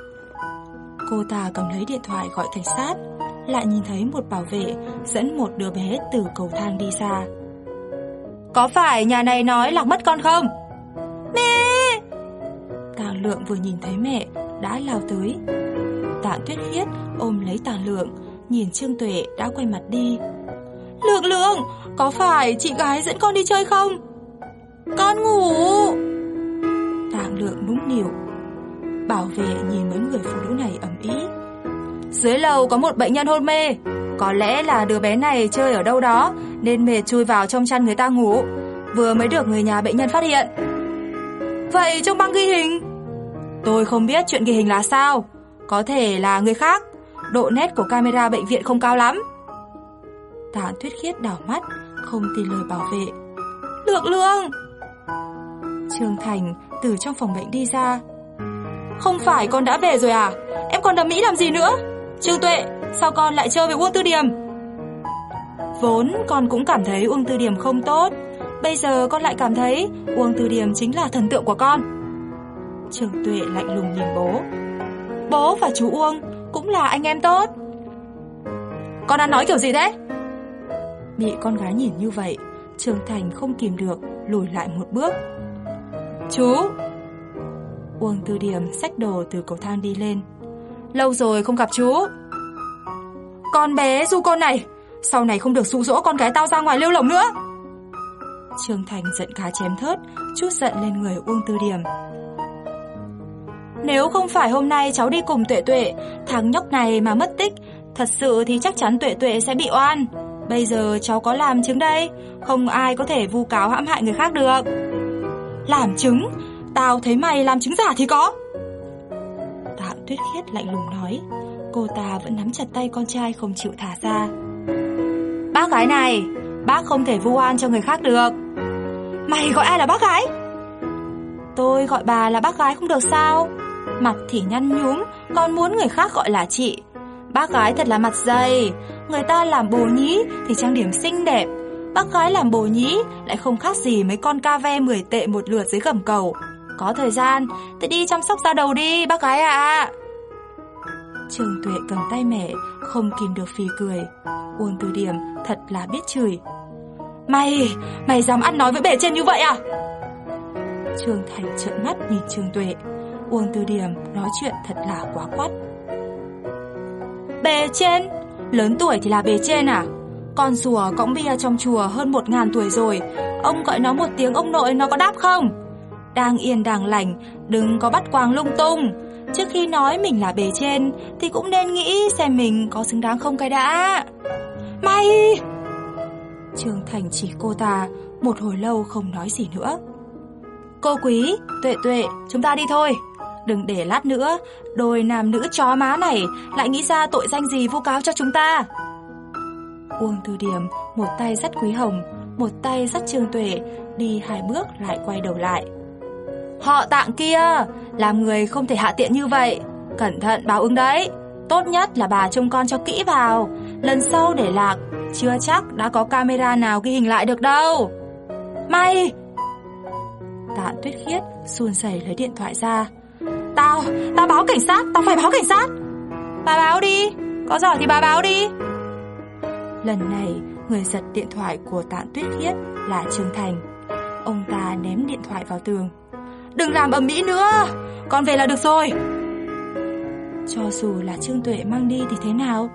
Cô ta cầm lấy điện thoại gọi cảnh sát, lại nhìn thấy một bảo vệ dẫn một đứa bé từ cầu thang đi ra. Có phải nhà này nói lạc mất con không? Mẹ! Tàng lượng vừa nhìn thấy mẹ đã lao tới. Tạ tuyết khiết ôm lấy tàng lượng, nhìn Trương Tuệ đã quay mặt đi. Lượng lượng, có phải chị gái dẫn con đi chơi không? Con ngủ! Tàng lượng nũng nỉu Bảo vệ nhìn mấy người phụ nữ này ẩm ý. Dưới lầu có một bệnh nhân hôn mê, có lẽ là đứa bé này chơi ở đâu đó nên mệt chui vào trong chăn người ta ngủ, vừa mới được người nhà bệnh nhân phát hiện. Vậy trong băng ghi hình? Tôi không biết chuyện ghi hình là sao, có thể là người khác, độ nét của camera bệnh viện không cao lắm. Tạ Tuyết Khiết đảo mắt, không tin lời bảo vệ. Lượng lượng! Trương Thành từ trong phòng bệnh đi ra. Không phải con đã về rồi à? Em còn đầm Mỹ làm gì nữa? Trương Tuệ, sao con lại chơi với Uông Tư Điểm? Vốn con cũng cảm thấy Uông Tư Điểm không tốt Bây giờ con lại cảm thấy Uông Tư Điểm chính là thần tượng của con Trương Tuệ lạnh lùng nhìn bố Bố và chú Uông cũng là anh em tốt Con đang nói kiểu gì thế? Bị con gái nhìn như vậy Trương Thành không kìm được, Lùi lại một bước. Chú! Uông Tư Điểm xách đồ từ cầu thang đi lên. Lâu rồi không gặp chú. Con bé du con này, Sau này không được dụ dỗ con gái tao ra ngoài lêu lỏng nữa. Trương Thành giận cá chém thớt, Chút giận lên người Uông Tư Điểm. Nếu không phải hôm nay cháu đi cùng Tuệ Tuệ Thằng nhóc này mà mất tích, Thật sự thì chắc chắn Tuệ Tuệ sẽ bị oan. Bây giờ cháu có làm chứng đây. Không ai có thể vu cáo hãm hại người khác được. Làm chứng? Tao thấy mày làm chứng giả thì có. Tạ tuyết khiết lạnh lùng nói. Cô ta vẫn nắm chặt tay con trai không chịu thả ra. Bác gái này, Bác không thể vu oan cho người khác được. Mày gọi ai là bác gái? Tôi gọi bà là bác gái không được sao? Mặt thì nhăn nhúm Còn muốn người khác gọi là chị. Bác gái thật là mặt dày. Người ta làm bồ nhí thì trang điểm xinh đẹp. Bác gái làm bồ nhí Lại không khác gì mấy con ca ve 10 tệ một lượt dưới gầm cầu. Có thời gian Thì đi chăm sóc da đầu đi bác gái ạ. Trường Tuệ cầm tay mẹ Không kìm được phì cười. Uông từ điểm thật là biết chửi. Mày, mày dám ăn nói với bề trên như vậy à? Trương Thành trợn mắt nhìn Trương Tuệ. Uông Từ Điểm nói chuyện thật là quá quắt. Bề trên Lớn tuổi thì là bề trên à? Con rùa cõng bia trong chùa hơn một ngàn tuổi rồi. Ông gọi nó một tiếng ông nội nó có đáp không? Đang yên đang lành Đừng có bắt quàng lung tung. Trước khi nói mình là bề trên Thì cũng nên nghĩ xem mình có xứng đáng không cái đã. Mày trường Thành chỉ cô ta Một hồi lâu không nói gì nữa. Cô quý, tuệ tuệ Chúng ta đi thôi. Đừng để lát nữa. Đôi nam nữ chó má này Lại nghĩ ra tội danh gì vu cáo cho chúng ta? Uông Từ Điểm, Một tay dắt Quý Hồng, Một tay dắt Trương Tuệ, Đi hai bước lại quay đầu lại. Họ tạng kia, Làm người không thể hạ tiện như vậy. Cẩn thận báo ứng đấy. Tốt nhất là bà trông con cho kỹ vào. Lần sau để lạc, Chưa chắc đã có camera nào ghi hình lại được đâu. May. Tạ tuyết khiết xuôn sẩy lấy điện thoại ra. Tao, tao báo cảnh sát, tao phải báo cảnh sát. Bà báo đi Có giỏi thì bà báo đi. Lần này người giật điện thoại của tạ tuyết khiết là Trương Thành. Ông ta ném điện thoại vào tường. Đừng làm ầm ĩ nữa Con về là được rồi. Cho dù là Trương Tuệ mang đi thì thế nào?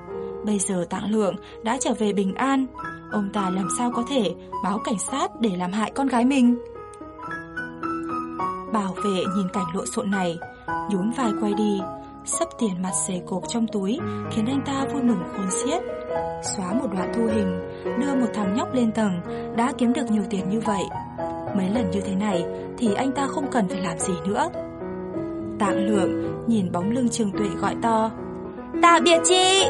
Bây giờ tạng lượng đã trở về bình an. Ông ta làm sao có thể báo cảnh sát để làm hại con gái mình Bảo vệ nhìn cảnh lộn xộn này Nhún vai quay đi Sắp tiền mặt xề cộp trong túi Khiến anh ta vui mừng khôn xiết. Xóa một đoạn thu hình Đưa một thằng nhóc lên tầng Đã kiếm được nhiều tiền như vậy. Mấy lần như thế này Thì anh ta không cần phải làm gì nữa. Tạng lượng nhìn bóng lưng Trường Tuệ gọi to. Tạm biệt chị!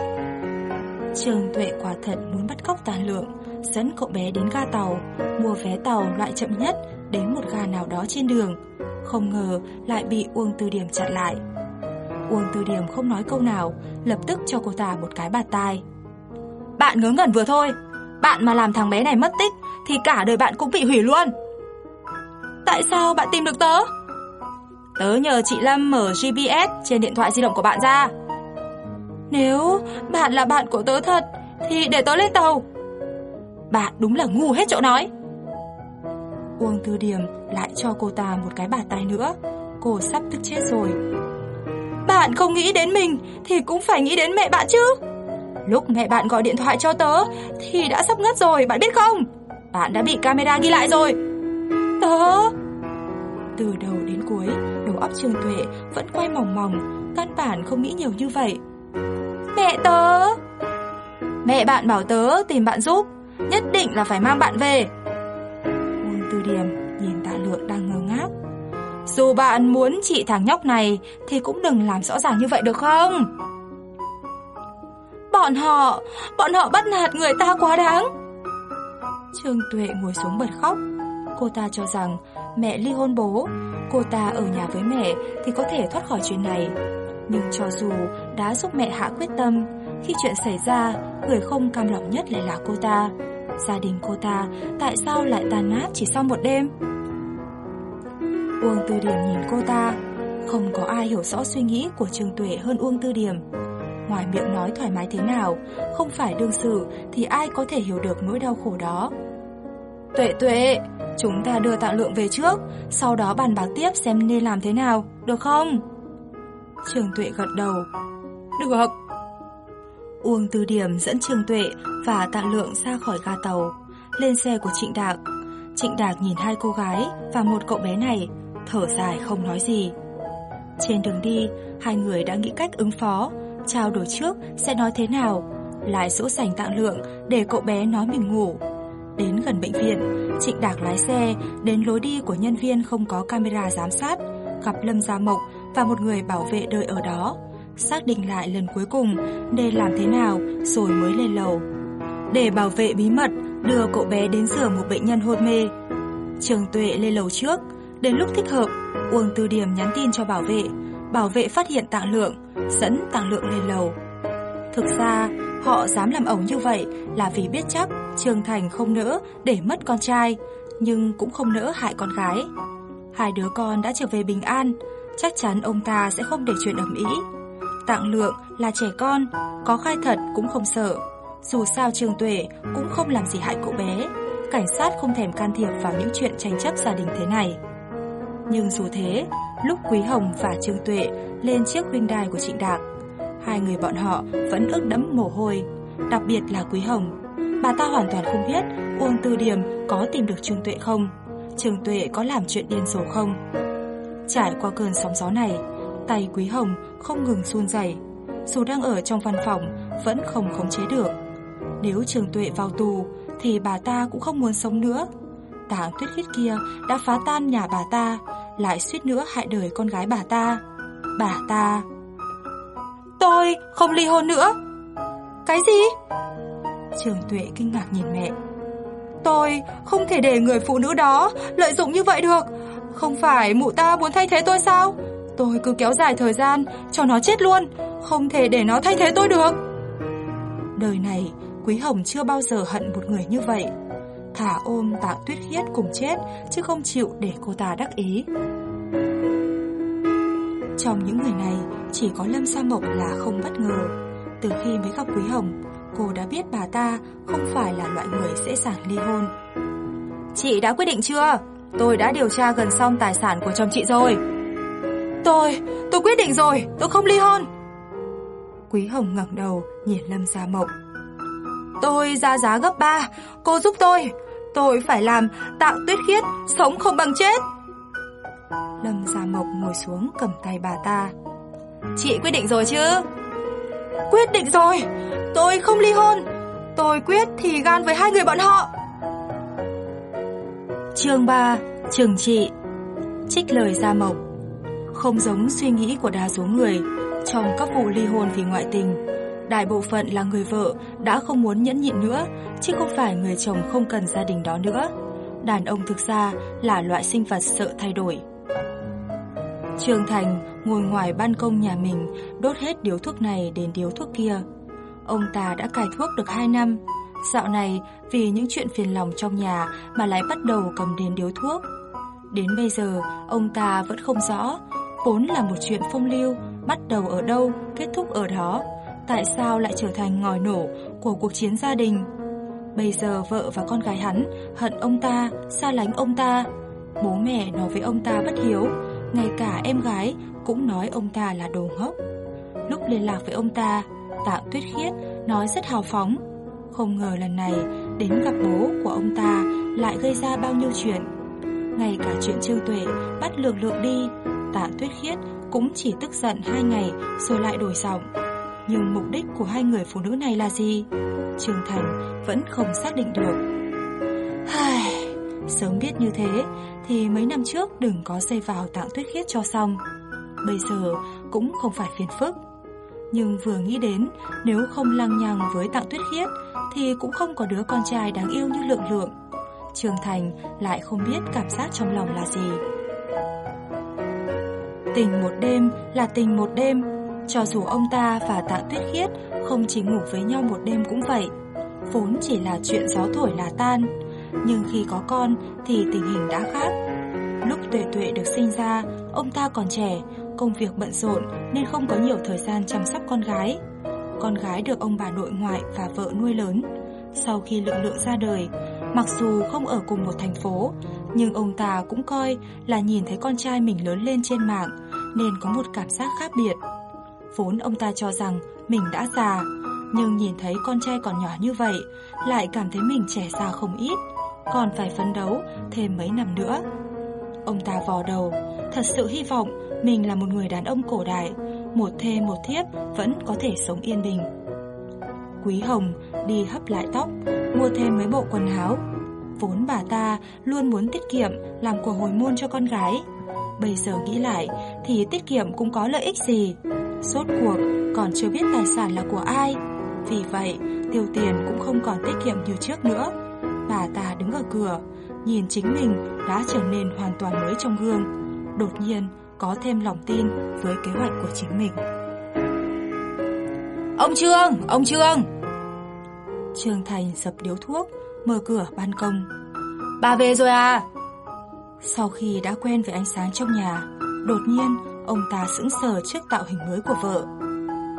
Trường Tuệ quả thật muốn bắt cóc tàn lượng, dẫn cậu bé đến ga tàu, mua vé tàu loại chậm nhất đến một ga nào đó trên đường. Không ngờ lại bị Uông Tư Điểm chặn lại. Uông Tư Điểm không nói câu nào, lập tức cho cô ta một cái bạt tai. Bạn ngớ ngẩn vừa thôi, bạn mà làm thằng bé này mất tích thì cả đời bạn cũng bị hủy luôn. Tại sao bạn tìm được tớ? Tớ nhờ chị Lâm mở GPS trên điện thoại di động của bạn ra. Nếu bạn là bạn của tớ thật thì để tớ lên tàu. Bạn đúng là ngu hết chỗ nói. Uông Tư Điểm lại cho cô ta một cái bạt tay nữa. Cô sắp tức chết rồi. Bạn không nghĩ đến mình thì cũng phải nghĩ đến mẹ bạn chứ. Lúc mẹ bạn gọi điện thoại cho tớ thì đã sắp ngất rồi, bạn biết không? Bạn đã bị camera ghi lại rồi. Tớ... Từ đầu đến cuối, đầu óc Trương Tuệ vẫn quay mỏng mỏng, căn bản không nghĩ nhiều như vậy. Mẹ tớ... Mẹ bạn bảo tớ tìm bạn giúp, nhất định là phải mang bạn về. Uông Tư Điểm nhìn Tạ Lượng đang ngơ ngác. Dù bạn muốn chị thằng nhóc này thì cũng đừng làm rõ ràng như vậy được không? Bọn họ, bọn họ bắt nạt người ta quá đáng. Trương Tuệ ngồi xuống bật khóc. Cô ta cho rằng mẹ ly hôn bố, cô ta ở nhà với mẹ thì có thể thoát khỏi chuyện này. Nhưng cho dù đã giúp mẹ hạ quyết tâm, khi chuyện xảy ra, người không cam lòng nhất lại là cô ta. Gia đình cô ta tại sao lại tàn nát chỉ sau một đêm? Uông Tư Điểm nhìn cô ta, không có ai hiểu rõ suy nghĩ của Trương Tuệ hơn Uông Tư Điểm. Ngoài miệng nói thoải mái thế nào, không phải đương sự thì ai có thể hiểu được nỗi đau khổ đó. Tuệ tuệ, chúng ta đưa tạ lượng về trước, sau đó bàn bạc tiếp xem nên làm thế nào, được không? Trường Tuệ gật đầu. Được. Uông Tư Điểm dẫn Trường Tuệ và Tạ Lượng ra khỏi ga tàu, lên xe của Trịnh Đạc. Trịnh Đạc nhìn hai cô gái và một cậu bé này, thở dài không nói gì. Trên đường đi, hai người đã nghĩ cách ứng phó, trao đổi trước sẽ nói thế nào, lại dỗ dành tạng Lượng để cậu bé nói mình ngủ. Đến gần bệnh viện, Trịnh Đạc lái xe đến lối đi của nhân viên không có camera giám sát, gặp Lâm Gia Mộc và một người bảo vệ đợi ở đó, xác định lại lần cuối cùng nên làm thế nào rồi mới lên lầu. Để bảo vệ bí mật, đưa cậu bé đến giường một bệnh nhân hôn mê. Trường Tuệ lên lầu trước, đến lúc thích hợp, Uông Tư Điểm nhắn tin cho bảo vệ, bảo vệ phát hiện Tạng Lượng, dẫn Tạng Lượng lên lầu. Thực ra, họ dám làm ẩu như vậy là vì biết chắc Trương Thành không nỡ để mất con trai, nhưng cũng không nỡ hại con gái. Hai đứa con đã trở về bình an, chắc chắn ông ta sẽ không để chuyện ầm ĩ. Tạng lượng là trẻ con, có khai thật cũng không sợ. Dù sao Trương Tuệ cũng không làm gì hại cậu bé, cảnh sát không thèm can thiệp vào những chuyện tranh chấp gia đình thế này. Nhưng dù thế, lúc Quý Hồng và Trương Tuệ lên chiếc huynh đài của Trịnh Đạc, hai người bọn họ vẫn ướt đẫm mồ hôi, đặc biệt là Quý Hồng. Bà ta hoàn toàn không biết Uông Tư Điểm có tìm được Trương Tuệ không, Trương Tuệ có làm chuyện điên rồ không. Trải qua cơn sóng gió này, tay Quý Hồng không ngừng run rẩy, dù đang ở trong văn phòng vẫn không khống chế được. Nếu Trường Tuệ vào tù thì bà ta cũng không muốn sống nữa. Tảng tuyết khít kia đã phá tan nhà bà ta, lại suýt nữa hại đời con gái bà ta. Bà ta... Tôi không ly hôn nữa. Cái gì? Trường Tuệ kinh ngạc nhìn mẹ. Tôi không thể để người phụ nữ đó lợi dụng như vậy được. Không phải mụ ta muốn thay thế tôi sao? Tôi cứ kéo dài thời gian cho nó chết luôn, không thể để nó thay thế tôi được. Đời này, Quý Hồng chưa bao giờ hận một người như vậy. Thả ôm tạ tuyết khiết cùng chết, chứ không chịu để cô ta đắc ý. Trong những người này, chỉ có Lâm Sa Mộc là không bất ngờ. Từ khi mới gặp Quý Hồng, cô đã biết bà ta không phải là loại người dễ dàng ly hôn. Chị đã quyết định chưa? Tôi đã điều tra gần xong tài sản của chồng chị rồi. Tôi, tôi quyết định rồi, tôi không ly hôn. Quý Hồng ngẩng đầu nhìn Lâm Gia Mộc. Tôi ra giá gấp 3, cô giúp tôi. Tôi phải làm tạo tuyết khiết, sống không bằng chết. Lâm Gia Mộc ngồi xuống cầm tay bà ta. Chị quyết định rồi chứ? Quyết định rồi, tôi không ly hôn. Tôi quyết thì gan với hai người bọn họ. Chương 3, Trường trị Trích lời Gia Mộc Không giống suy nghĩ của đa số người Trong các vụ ly hôn vì ngoại tình Đại bộ phận là người vợ đã không muốn nhẫn nhịn nữa, chứ không phải người chồng không cần gia đình đó nữa. Đàn ông thực ra là loại sinh vật sợ thay đổi. Trường Thành ngồi ngoài ban công nhà mình, đốt hết điếu thuốc này đến điếu thuốc kia. Ông ta đã cài thuốc được 2 năm. Dạo này, vì những chuyện phiền lòng trong nhà mà lại bắt đầu cầm đến điếu thuốc. Đến bây giờ, ông ta vẫn không rõ, vốn là một chuyện phong lưu, bắt đầu ở đâu, kết thúc ở đó. Tại sao lại trở thành ngòi nổ của cuộc chiến gia đình? Bây giờ vợ và con gái hắn hận ông ta, xa lánh ông ta. Bố mẹ nói với ông ta bất hiếu, ngay cả em gái cũng nói ông ta là đồ ngốc. Lúc liên lạc với ông ta, Tạ Tuyết Khiết nói rất hào phóng. Không ngờ lần này đến gặp bố của ông ta lại gây ra bao nhiêu chuyện. Ngay cả chuyện Trương Tuệ bắt lược lượng đi, Tạ Tuyết Khiết cũng chỉ tức giận hai ngày rồi lại đổi giọng. Nhưng mục đích của hai người phụ nữ này là gì? Trương Thành vẫn không xác định được. Hài, sớm biết như thế thì mấy năm trước đừng có dây vào Tạng Tuyết Khiết cho xong. Bây giờ cũng không phải phiền phức. Nhưng vừa nghĩ đến nếu không lăng nhằng với Tạng Tuyết Khiết thì cũng không có đứa con trai đáng yêu như Lượng Lượng. Trương Thành lại không biết cảm giác trong lòng là gì. Tình một đêm là tình một đêm, cho dù ông ta và Tạ Tuyết Khiết không chỉ ngủ với nhau một đêm cũng vậy. Vốn chỉ là chuyện gió thổi là tan, nhưng khi có con thì tình hình đã khác. Lúc Tuệ Tuệ được sinh ra, ông ta còn trẻ, công việc bận rộn nên không có nhiều thời gian chăm sóc con gái. Con gái được ông bà nội ngoại và vợ nuôi lớn. Sau khi lượng lượng ra đời, mặc dù không ở cùng một thành phố, nhưng ông ta cũng coi là nhìn thấy con trai mình lớn lên trên mạng nên có một cảm giác khác biệt. Vốn ông ta cho rằng mình đã già, nhưng nhìn thấy con trai còn nhỏ như vậy, lại cảm thấy mình trẻ già không ít, còn phải phấn đấu thêm mấy năm nữa. Ông ta vò đầu, thật sự hy vọng mình là một người đàn ông cổ đại, một thê một thiếp vẫn có thể sống yên bình. Quý Hồng đi hấp lại tóc, mua thêm mấy bộ quần áo. Vốn bà ta luôn muốn tiết kiệm làm của hồi môn cho con gái. Bây giờ nghĩ lại thì tiết kiệm cũng có lợi ích gì. Sốt cuộc còn chưa biết tài sản là của ai. Vì vậy, tiêu tiền cũng không còn tiết kiệm như trước nữa. Bà ta đứng ở cửa, nhìn chính mình đã trở nên hoàn toàn mới trong gương. Đột nhiên, có thêm lòng tin với kế hoạch của chính mình. Ông Trương, ông Trương! Trương Thành dập điếu thuốc, mở cửa ban công. Bà về rồi à? Sau khi đã quen với ánh sáng trong nhà, đột nhiên ông ta sững sờ trước tạo hình mới của vợ.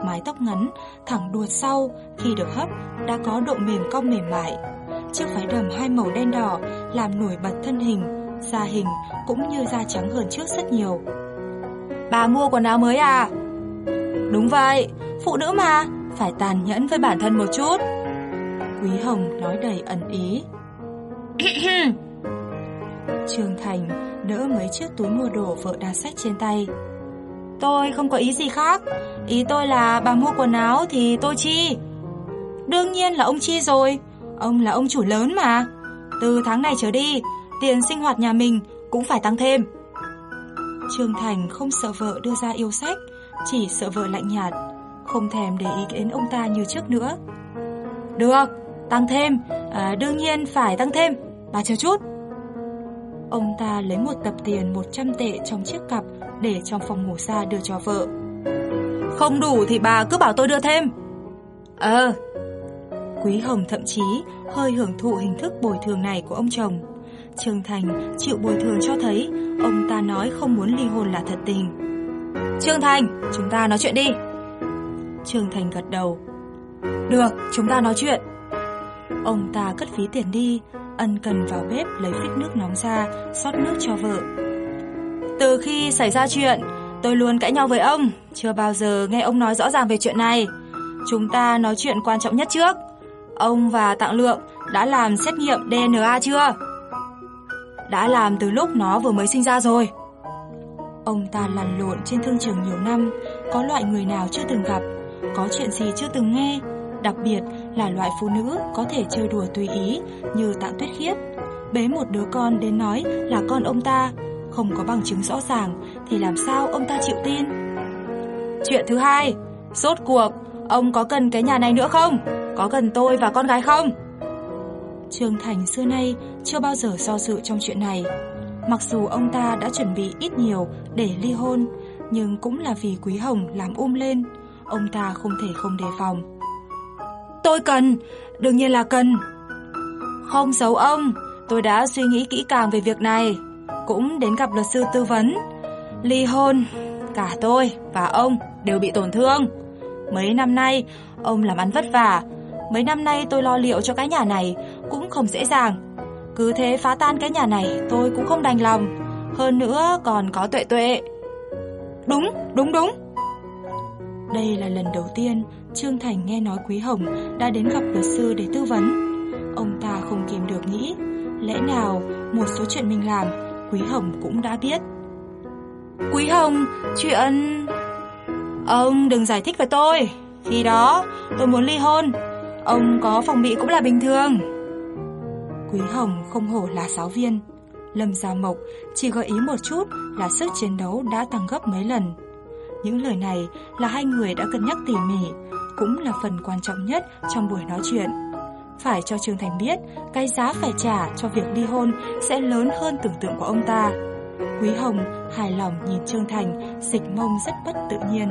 Mái tóc ngắn, thẳng đuột sau, khi được hấp đã có độ mềm cong mềm mại. Chiếc váy đầm hai màu đen đỏ làm nổi bật thân hình, da hình cũng như da trắng hơn trước rất nhiều. Bà mua quần áo mới à? Đúng vậy, phụ nữ mà, phải tàn nhẫn với bản thân một chút. Quý Hồng nói đầy ẩn ý. Trương Thành đỡ mấy chiếc túi mua đồ vợ đang sách trên tay. Tôi không có ý gì khác, ý tôi là bà mua quần áo thì tôi chi. Đương nhiên là ông chi rồi, ông là ông chủ lớn mà. Từ tháng này trở đi, tiền sinh hoạt nhà mình cũng phải tăng thêm. Trương Thành không sợ vợ đưa ra yêu sách, chỉ sợ vợ lạnh nhạt, không thèm để ý đến ông ta như trước nữa. Được, tăng thêm, à, đương nhiên phải tăng thêm, bà chờ chút. Ông ta lấy một tập tiền 100 tệ trong chiếc cặp để trong phòng ngủ xa đưa cho vợ. Không đủ thì bà cứ bảo tôi đưa thêm. Ờ. Quý Hồng thậm chí hơi hưởng thụ hình thức bồi thường này của ông chồng. Trương Thành chịu bồi thường cho thấy ông ta nói không muốn ly hôn là thật tình. Trương Thành, chúng ta nói chuyện đi. Trương Thành gật đầu. Được, chúng ta nói chuyện. Ông ta cất ví tiền đi, ân cần vào bếp lấy phích nước nóng ra, xót nước cho vợ. Từ khi xảy ra chuyện, tôi luôn cãi nhau với ông, chưa bao giờ nghe ông nói rõ ràng về chuyện này. Chúng ta nói chuyện quan trọng nhất trước. Ông và Tạng Lượng đã làm xét nghiệm DNA chưa? Đã làm từ lúc nó vừa mới sinh ra rồi. Ông ta lăn lộn trên thương trường nhiều năm, có loại người nào chưa từng gặp, có chuyện gì chưa từng nghe, đặc biệt là loại phụ nữ có thể chơi đùa tùy ý như Tạ Tuyết Khiết. Bế một đứa con đến nói là con ông ta, không có bằng chứng rõ ràng thì làm sao ông ta chịu tin? Chuyện thứ hai, rốt cuộc Ông có cần cái nhà này nữa không? Có cần tôi và con gái không? Trương Thành xưa nay chưa bao giờ do dự trong chuyện này. Mặc dù ông ta đã chuẩn bị ít nhiều để ly hôn, nhưng cũng là vì Quý Hồng làm um lên, ông ta không thể không đề phòng. Tôi cần, đương nhiên là cần. Không giấu ông, tôi đã suy nghĩ kỹ càng về việc này, cũng đến gặp luật sư tư vấn. Ly hôn, cả tôi và ông đều bị tổn thương. Mấy năm nay, ông làm ăn vất vả. Mấy năm nay tôi lo liệu cho cái nhà này cũng không dễ dàng. Cứ thế phá tan cái nhà này tôi cũng không đành lòng. Hơn nữa còn có tuệ tuệ. Đúng, đúng đúng. Đây là lần đầu tiên Trương Thành nghe nói Quý Hồng đã đến gặp luật sư để tư vấn. Ông ta không kìm được nghĩ, lẽ nào một số chuyện mình làm, Quý Hồng cũng đã biết. Quý Hồng, chuyện... Ông đừng giải thích với tôi. Khi đó, tôi muốn ly hôn. Ông có phòng bị cũng là bình thường. Quý Hồng không hổ là giáo viên. Lâm Gia Mộc chỉ gợi ý một chút là sức chiến đấu đã tăng gấp mấy lần. Những lời này là hai người đã cân nhắc tỉ mỉ, cũng là phần quan trọng nhất trong buổi nói chuyện. Phải cho Trương Thành biết, cái giá phải trả cho việc ly hôn sẽ lớn hơn tưởng tượng của ông ta. Quý Hồng hài lòng nhìn Trương Thành, dịch mông rất bất tự nhiên.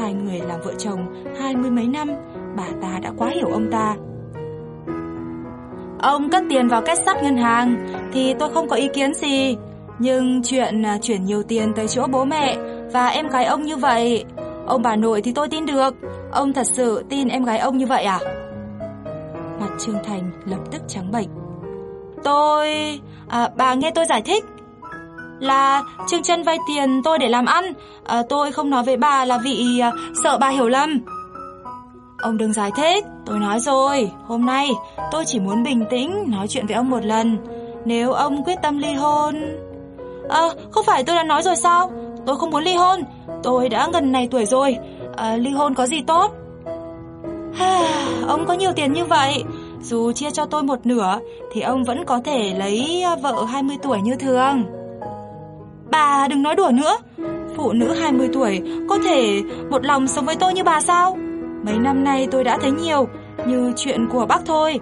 Hai người làm vợ chồng hai mươi mấy năm, bà ta đã quá hiểu ông ta. Ông cất tiền vào kết sắt ngân hàng thì tôi không có ý kiến gì. Nhưng chuyện à, chuyển nhiều tiền tới chỗ bố mẹ và em gái ông như vậy, ông bà nội thì tôi tin được. Ông thật sự tin em gái ông như vậy à? Mặt Trương Thành lập tức trắng bệch. Tôi... À, bà nghe tôi giải thích. Là Trương chân vay tiền tôi để làm ăn. À, tôi không nói với bà là vì à, sợ bà hiểu lầm. Ông đừng giải thích, tôi nói rồi, hôm nay tôi chỉ muốn bình tĩnh nói chuyện với ông một lần. Nếu ông quyết tâm ly hôn... À, không phải tôi đã nói rồi sao? Tôi không muốn ly hôn, tôi đã gần này tuổi rồi, à, ly hôn có gì tốt? ông có nhiều tiền như vậy, dù chia cho tôi một nửa thì ông vẫn có thể lấy à, vợ 20 tuổi như thường. Bà đừng nói đùa nữa, phụ nữ 20 tuổi có thể một lòng sống với tôi như bà sao? Mấy năm nay tôi đã thấy nhiều, như chuyện của bác thôi.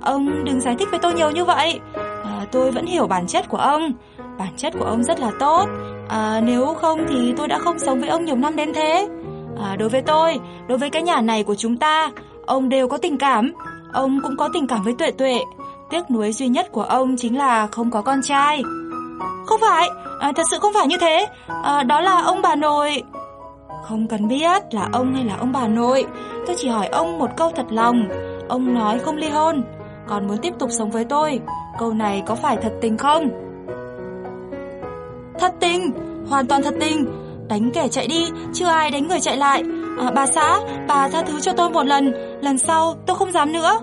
Ông đừng giải thích với tôi nhiều như vậy. À, tôi vẫn hiểu bản chất của ông. Bản chất của ông rất là tốt. À, nếu không thì tôi đã không sống với ông nhiều năm đến thế. À, đối với tôi, đối với cái nhà này của chúng ta, ông đều có tình cảm. Ông cũng có tình cảm với Tuệ Tuệ. Tiếc nuối duy nhất của ông chính là không có con trai. Không phải, à, thật sự không phải như thế. À, đó là ông bà nội. Không cần biết là ông hay là ông bà nội, tôi chỉ hỏi ông một câu thật lòng. Ông nói không ly hôn, còn muốn tiếp tục sống với tôi. Câu này có phải thật tình không? Thật tinh hoàn toàn thật tinh Đánh kẻ chạy đi, chưa ai đánh người chạy lại. À, bà xã, bà tha thứ cho tôi một lần, lần sau tôi không dám nữa.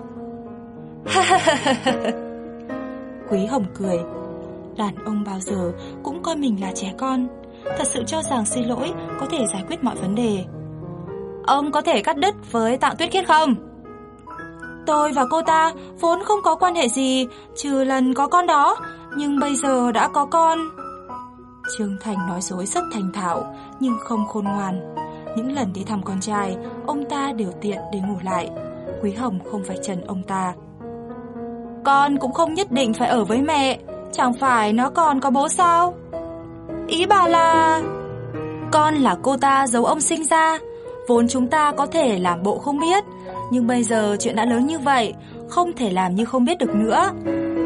Quý Hồng cười. Đàn ông bao giờ cũng coi mình là trẻ con thật sự cho rằng xin lỗi có thể giải quyết mọi vấn đề. Ông có thể cắt đứt với Tạng Tuyết Khiết không? Tôi và cô ta vốn không có quan hệ gì, trừ lần có con đó, nhưng bây giờ đã có con. Trương Thành nói dối rất thành thạo, nhưng không khôn ngoan. Những lần đi thăm con trai, ông ta đều tiện để ngủ lại. Quý Hồng không phải trần ông ta. Con cũng không nhất định phải ở với mẹ, chẳng phải nó còn có bố sao? Ý bà là... Con là cô ta giấu ông sinh ra, vốn chúng ta có thể làm bộ không biết, nhưng bây giờ chuyện đã lớn như vậy, không thể làm như không biết được nữa.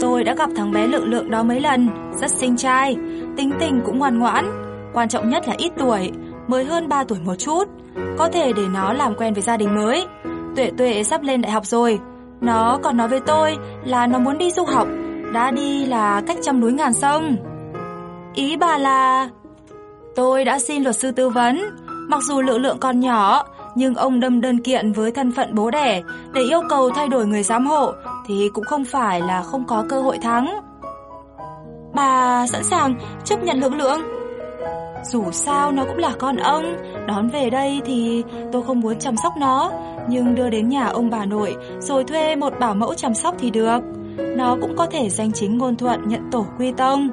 Tôi đã gặp thằng bé lượng lượng đó mấy lần, rất xinh trai, tính tình cũng ngoan ngoãn, quan trọng nhất là ít tuổi, mới hơn 3 tuổi một chút, có thể để nó làm quen với gia đình mới. Tuệ Tuệ sắp lên đại học rồi, nó còn nói với tôi là nó muốn đi du học, đã đi là cách trăm núi ngàn sông. Ý bà là... Tôi đã xin luật sư tư vấn, mặc dù lượng lượng còn nhỏ, nhưng ông đâm đơn kiện với thân phận bố đẻ để yêu cầu thay đổi người giám hộ thì cũng không phải là không có cơ hội thắng. Bà sẵn sàng chấp nhận lượng lượng. Dù sao nó cũng là con ông, đón về đây thì tôi không muốn chăm sóc nó, nhưng đưa đến nhà ông bà nội rồi thuê một bảo mẫu chăm sóc thì được. Nó cũng có thể danh chính ngôn thuận nhận tổ quy tông.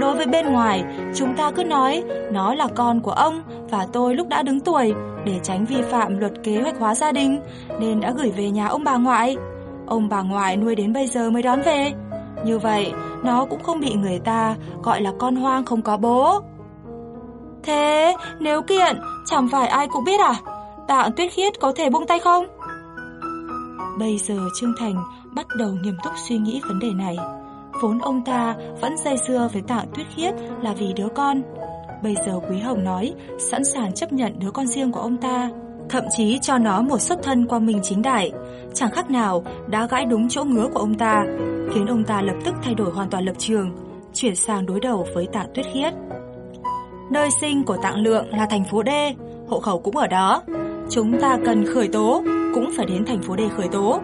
Đối với bên ngoài, chúng ta cứ nói nó là con của ông và tôi lúc đã đứng tuổi để tránh vi phạm luật kế hoạch hóa gia đình nên đã gửi về nhà ông bà ngoại. Ông bà ngoại nuôi đến bây giờ mới đón về. Như vậy, nó cũng không bị người ta gọi là con hoang không có bố. Thế, nếu kiện, chẳng phải ai cũng biết à? Tạ Tuyết Khiết có thể buông tay không? Bây giờ Trương Thành bắt đầu nghiêm túc suy nghĩ vấn đề này. Vốn ông ta vẫn dây dưa với Tạ Tuyết Khiết là vì đứa con. Bây giờ Quý Hồng nói sẵn sàng chấp nhận đứa con riêng của ông ta, thậm chí cho nó một xuất thân qua mình chính đại, chẳng khác nào đã gãi đúng chỗ ngứa của ông ta, khiến ông ta lập tức thay đổi hoàn toàn lập trường, chuyển sang đối đầu với Tạ Tuyết Khiết. Nơi sinh của Tạng Lượng là thành phố D, hộ khẩu cũng ở đó. Chúng ta cần khởi tố, cũng phải đến thành phố D khởi tố.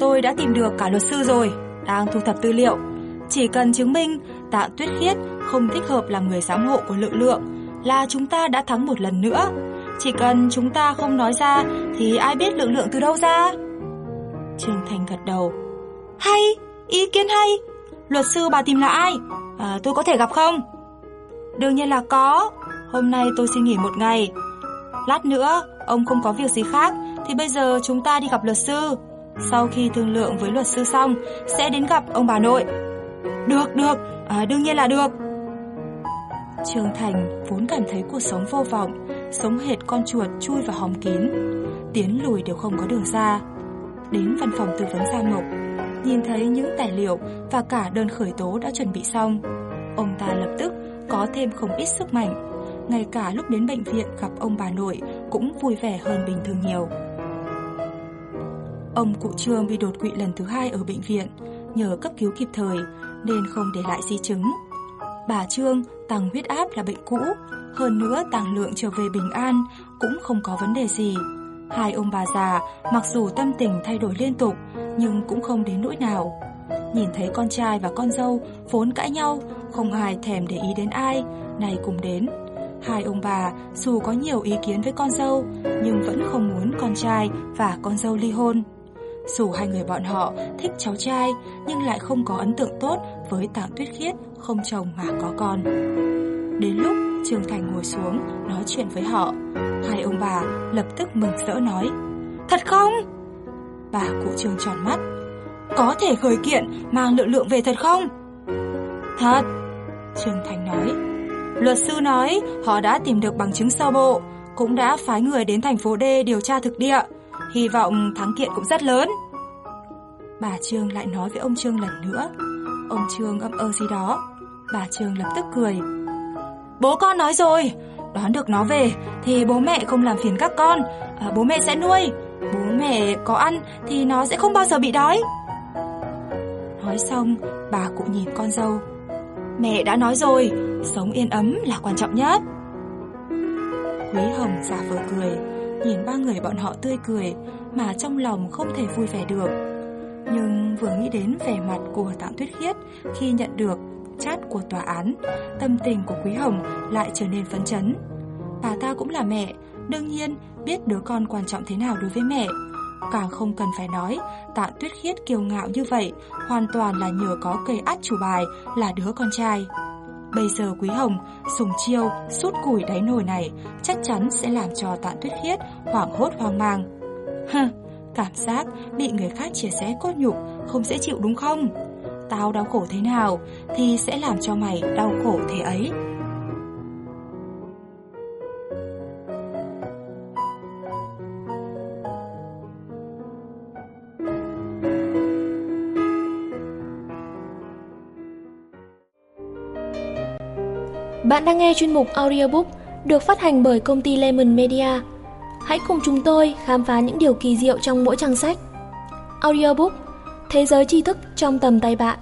Tôi đã tìm được cả luật sư rồi, đang thu thập tư liệu. Chỉ cần chứng minh Tạ Tuyết Khiết không thích hợp làm người giám hộ của lực lượng là chúng ta đã thắng một lần nữa. Chỉ cần chúng ta không nói ra thì ai biết lượng lượng từ đâu ra? Trương Thành gật đầu. Hay, ý kiến hay. Luật sư bà tìm là ai? À, tôi có thể gặp không? Đương nhiên là có. Hôm nay tôi xin nghỉ một ngày. Lát nữa, ông không có việc gì khác thì bây giờ chúng ta đi gặp luật sư. Sau khi thương lượng với luật sư xong, sẽ đến gặp ông bà nội. Được, được, à, đương nhiên là được. Trương Thành vốn cảm thấy cuộc sống vô vọng, sống hệt con chuột chui vào hòm kín, tiến lùi đều không có đường ra. Đến văn phòng tư vấn Gia Mộc, nhìn thấy những tài liệu và cả đơn khởi tố đã chuẩn bị xong, ông ta lập tức có thêm không ít sức mạnh. Ngay cả lúc đến bệnh viện gặp ông bà nội cũng vui vẻ hơn bình thường nhiều. Ông cụ Trương bị đột quỵ lần thứ hai ở bệnh viện, nhờ cấp cứu kịp thời nên không để lại di chứng. Bà Trương tăng huyết áp là bệnh cũ, hơn nữa tăng lượng trở về bình an cũng không có vấn đề gì. Hai ông bà già mặc dù tâm tình thay đổi liên tục nhưng cũng không đến nỗi nào. Nhìn thấy con trai và con dâu vốn cãi nhau, không ai thèm để ý đến ai, này cùng đến. Hai ông bà dù có nhiều ý kiến với con dâu nhưng vẫn không muốn con trai và con dâu ly hôn. Dù hai người bọn họ thích cháu trai nhưng lại không có ấn tượng tốt với Tạng Tuyết Khiết không chồng mà có con. Đến lúc Trương Thành ngồi xuống nói chuyện với họ, hai ông bà lập tức mừng rỡ nói Thật không? Bà cụ Trương tròn mắt Có thể khởi kiện mang lượng lượng về thật không? Thật Trương Thành nói Luật sư nói họ đã tìm được bằng chứng sơ bộ Cũng đã phái người đến thành phố D điều tra thực địa Hy vọng thắng kiện cũng rất lớn Bà Trương lại nói với ông Trương lần nữa Ông Trương âm ơ gì đó Bà Trương lập tức cười. Bố con nói rồi Đón được nó về thì bố mẹ không làm phiền các con. À, Bố mẹ sẽ nuôi Bố mẹ có ăn thì nó sẽ không bao giờ bị đói. Nói xong bà cũng nhìn con dâu. Mẹ đã nói rồi Sống yên ấm là quan trọng nhất. Quý Hồng giả vờ cười Nhìn ba người bọn họ tươi cười Mà trong lòng không thể vui vẻ được. Nhưng vừa nghĩ đến vẻ mặt của Tạng Tuyết Khiết Khi nhận được chat của tòa án Tâm tình của Quý Hồng lại trở nên phấn chấn. Bà ta cũng là mẹ Đương nhiên biết đứa con quan trọng thế nào đối với mẹ. Càng không cần phải nói Tạ Tuyết Khiết kiêu ngạo như vậy Hoàn toàn là nhờ có cây át chủ bài Là đứa con trai. Bây giờ Quý Hồng sùng chiêu Sút củi đáy nồi này Chắc chắn sẽ làm cho Tạ Tuyết Khiết Hoảng hốt hoang mang. Hừ, cảm giác bị người khác chia sẻ cốt nhục Không dễ chịu đúng không? Tao đau khổ thế nào Thì sẽ làm cho mày đau khổ thế ấy Bạn đang nghe chuyên mục audiobook được phát hành bởi công ty Lemon Media. Hãy cùng chúng tôi khám phá những điều kỳ diệu trong mỗi trang sách. Audiobook Thế giới tri thức trong tầm tay bạn.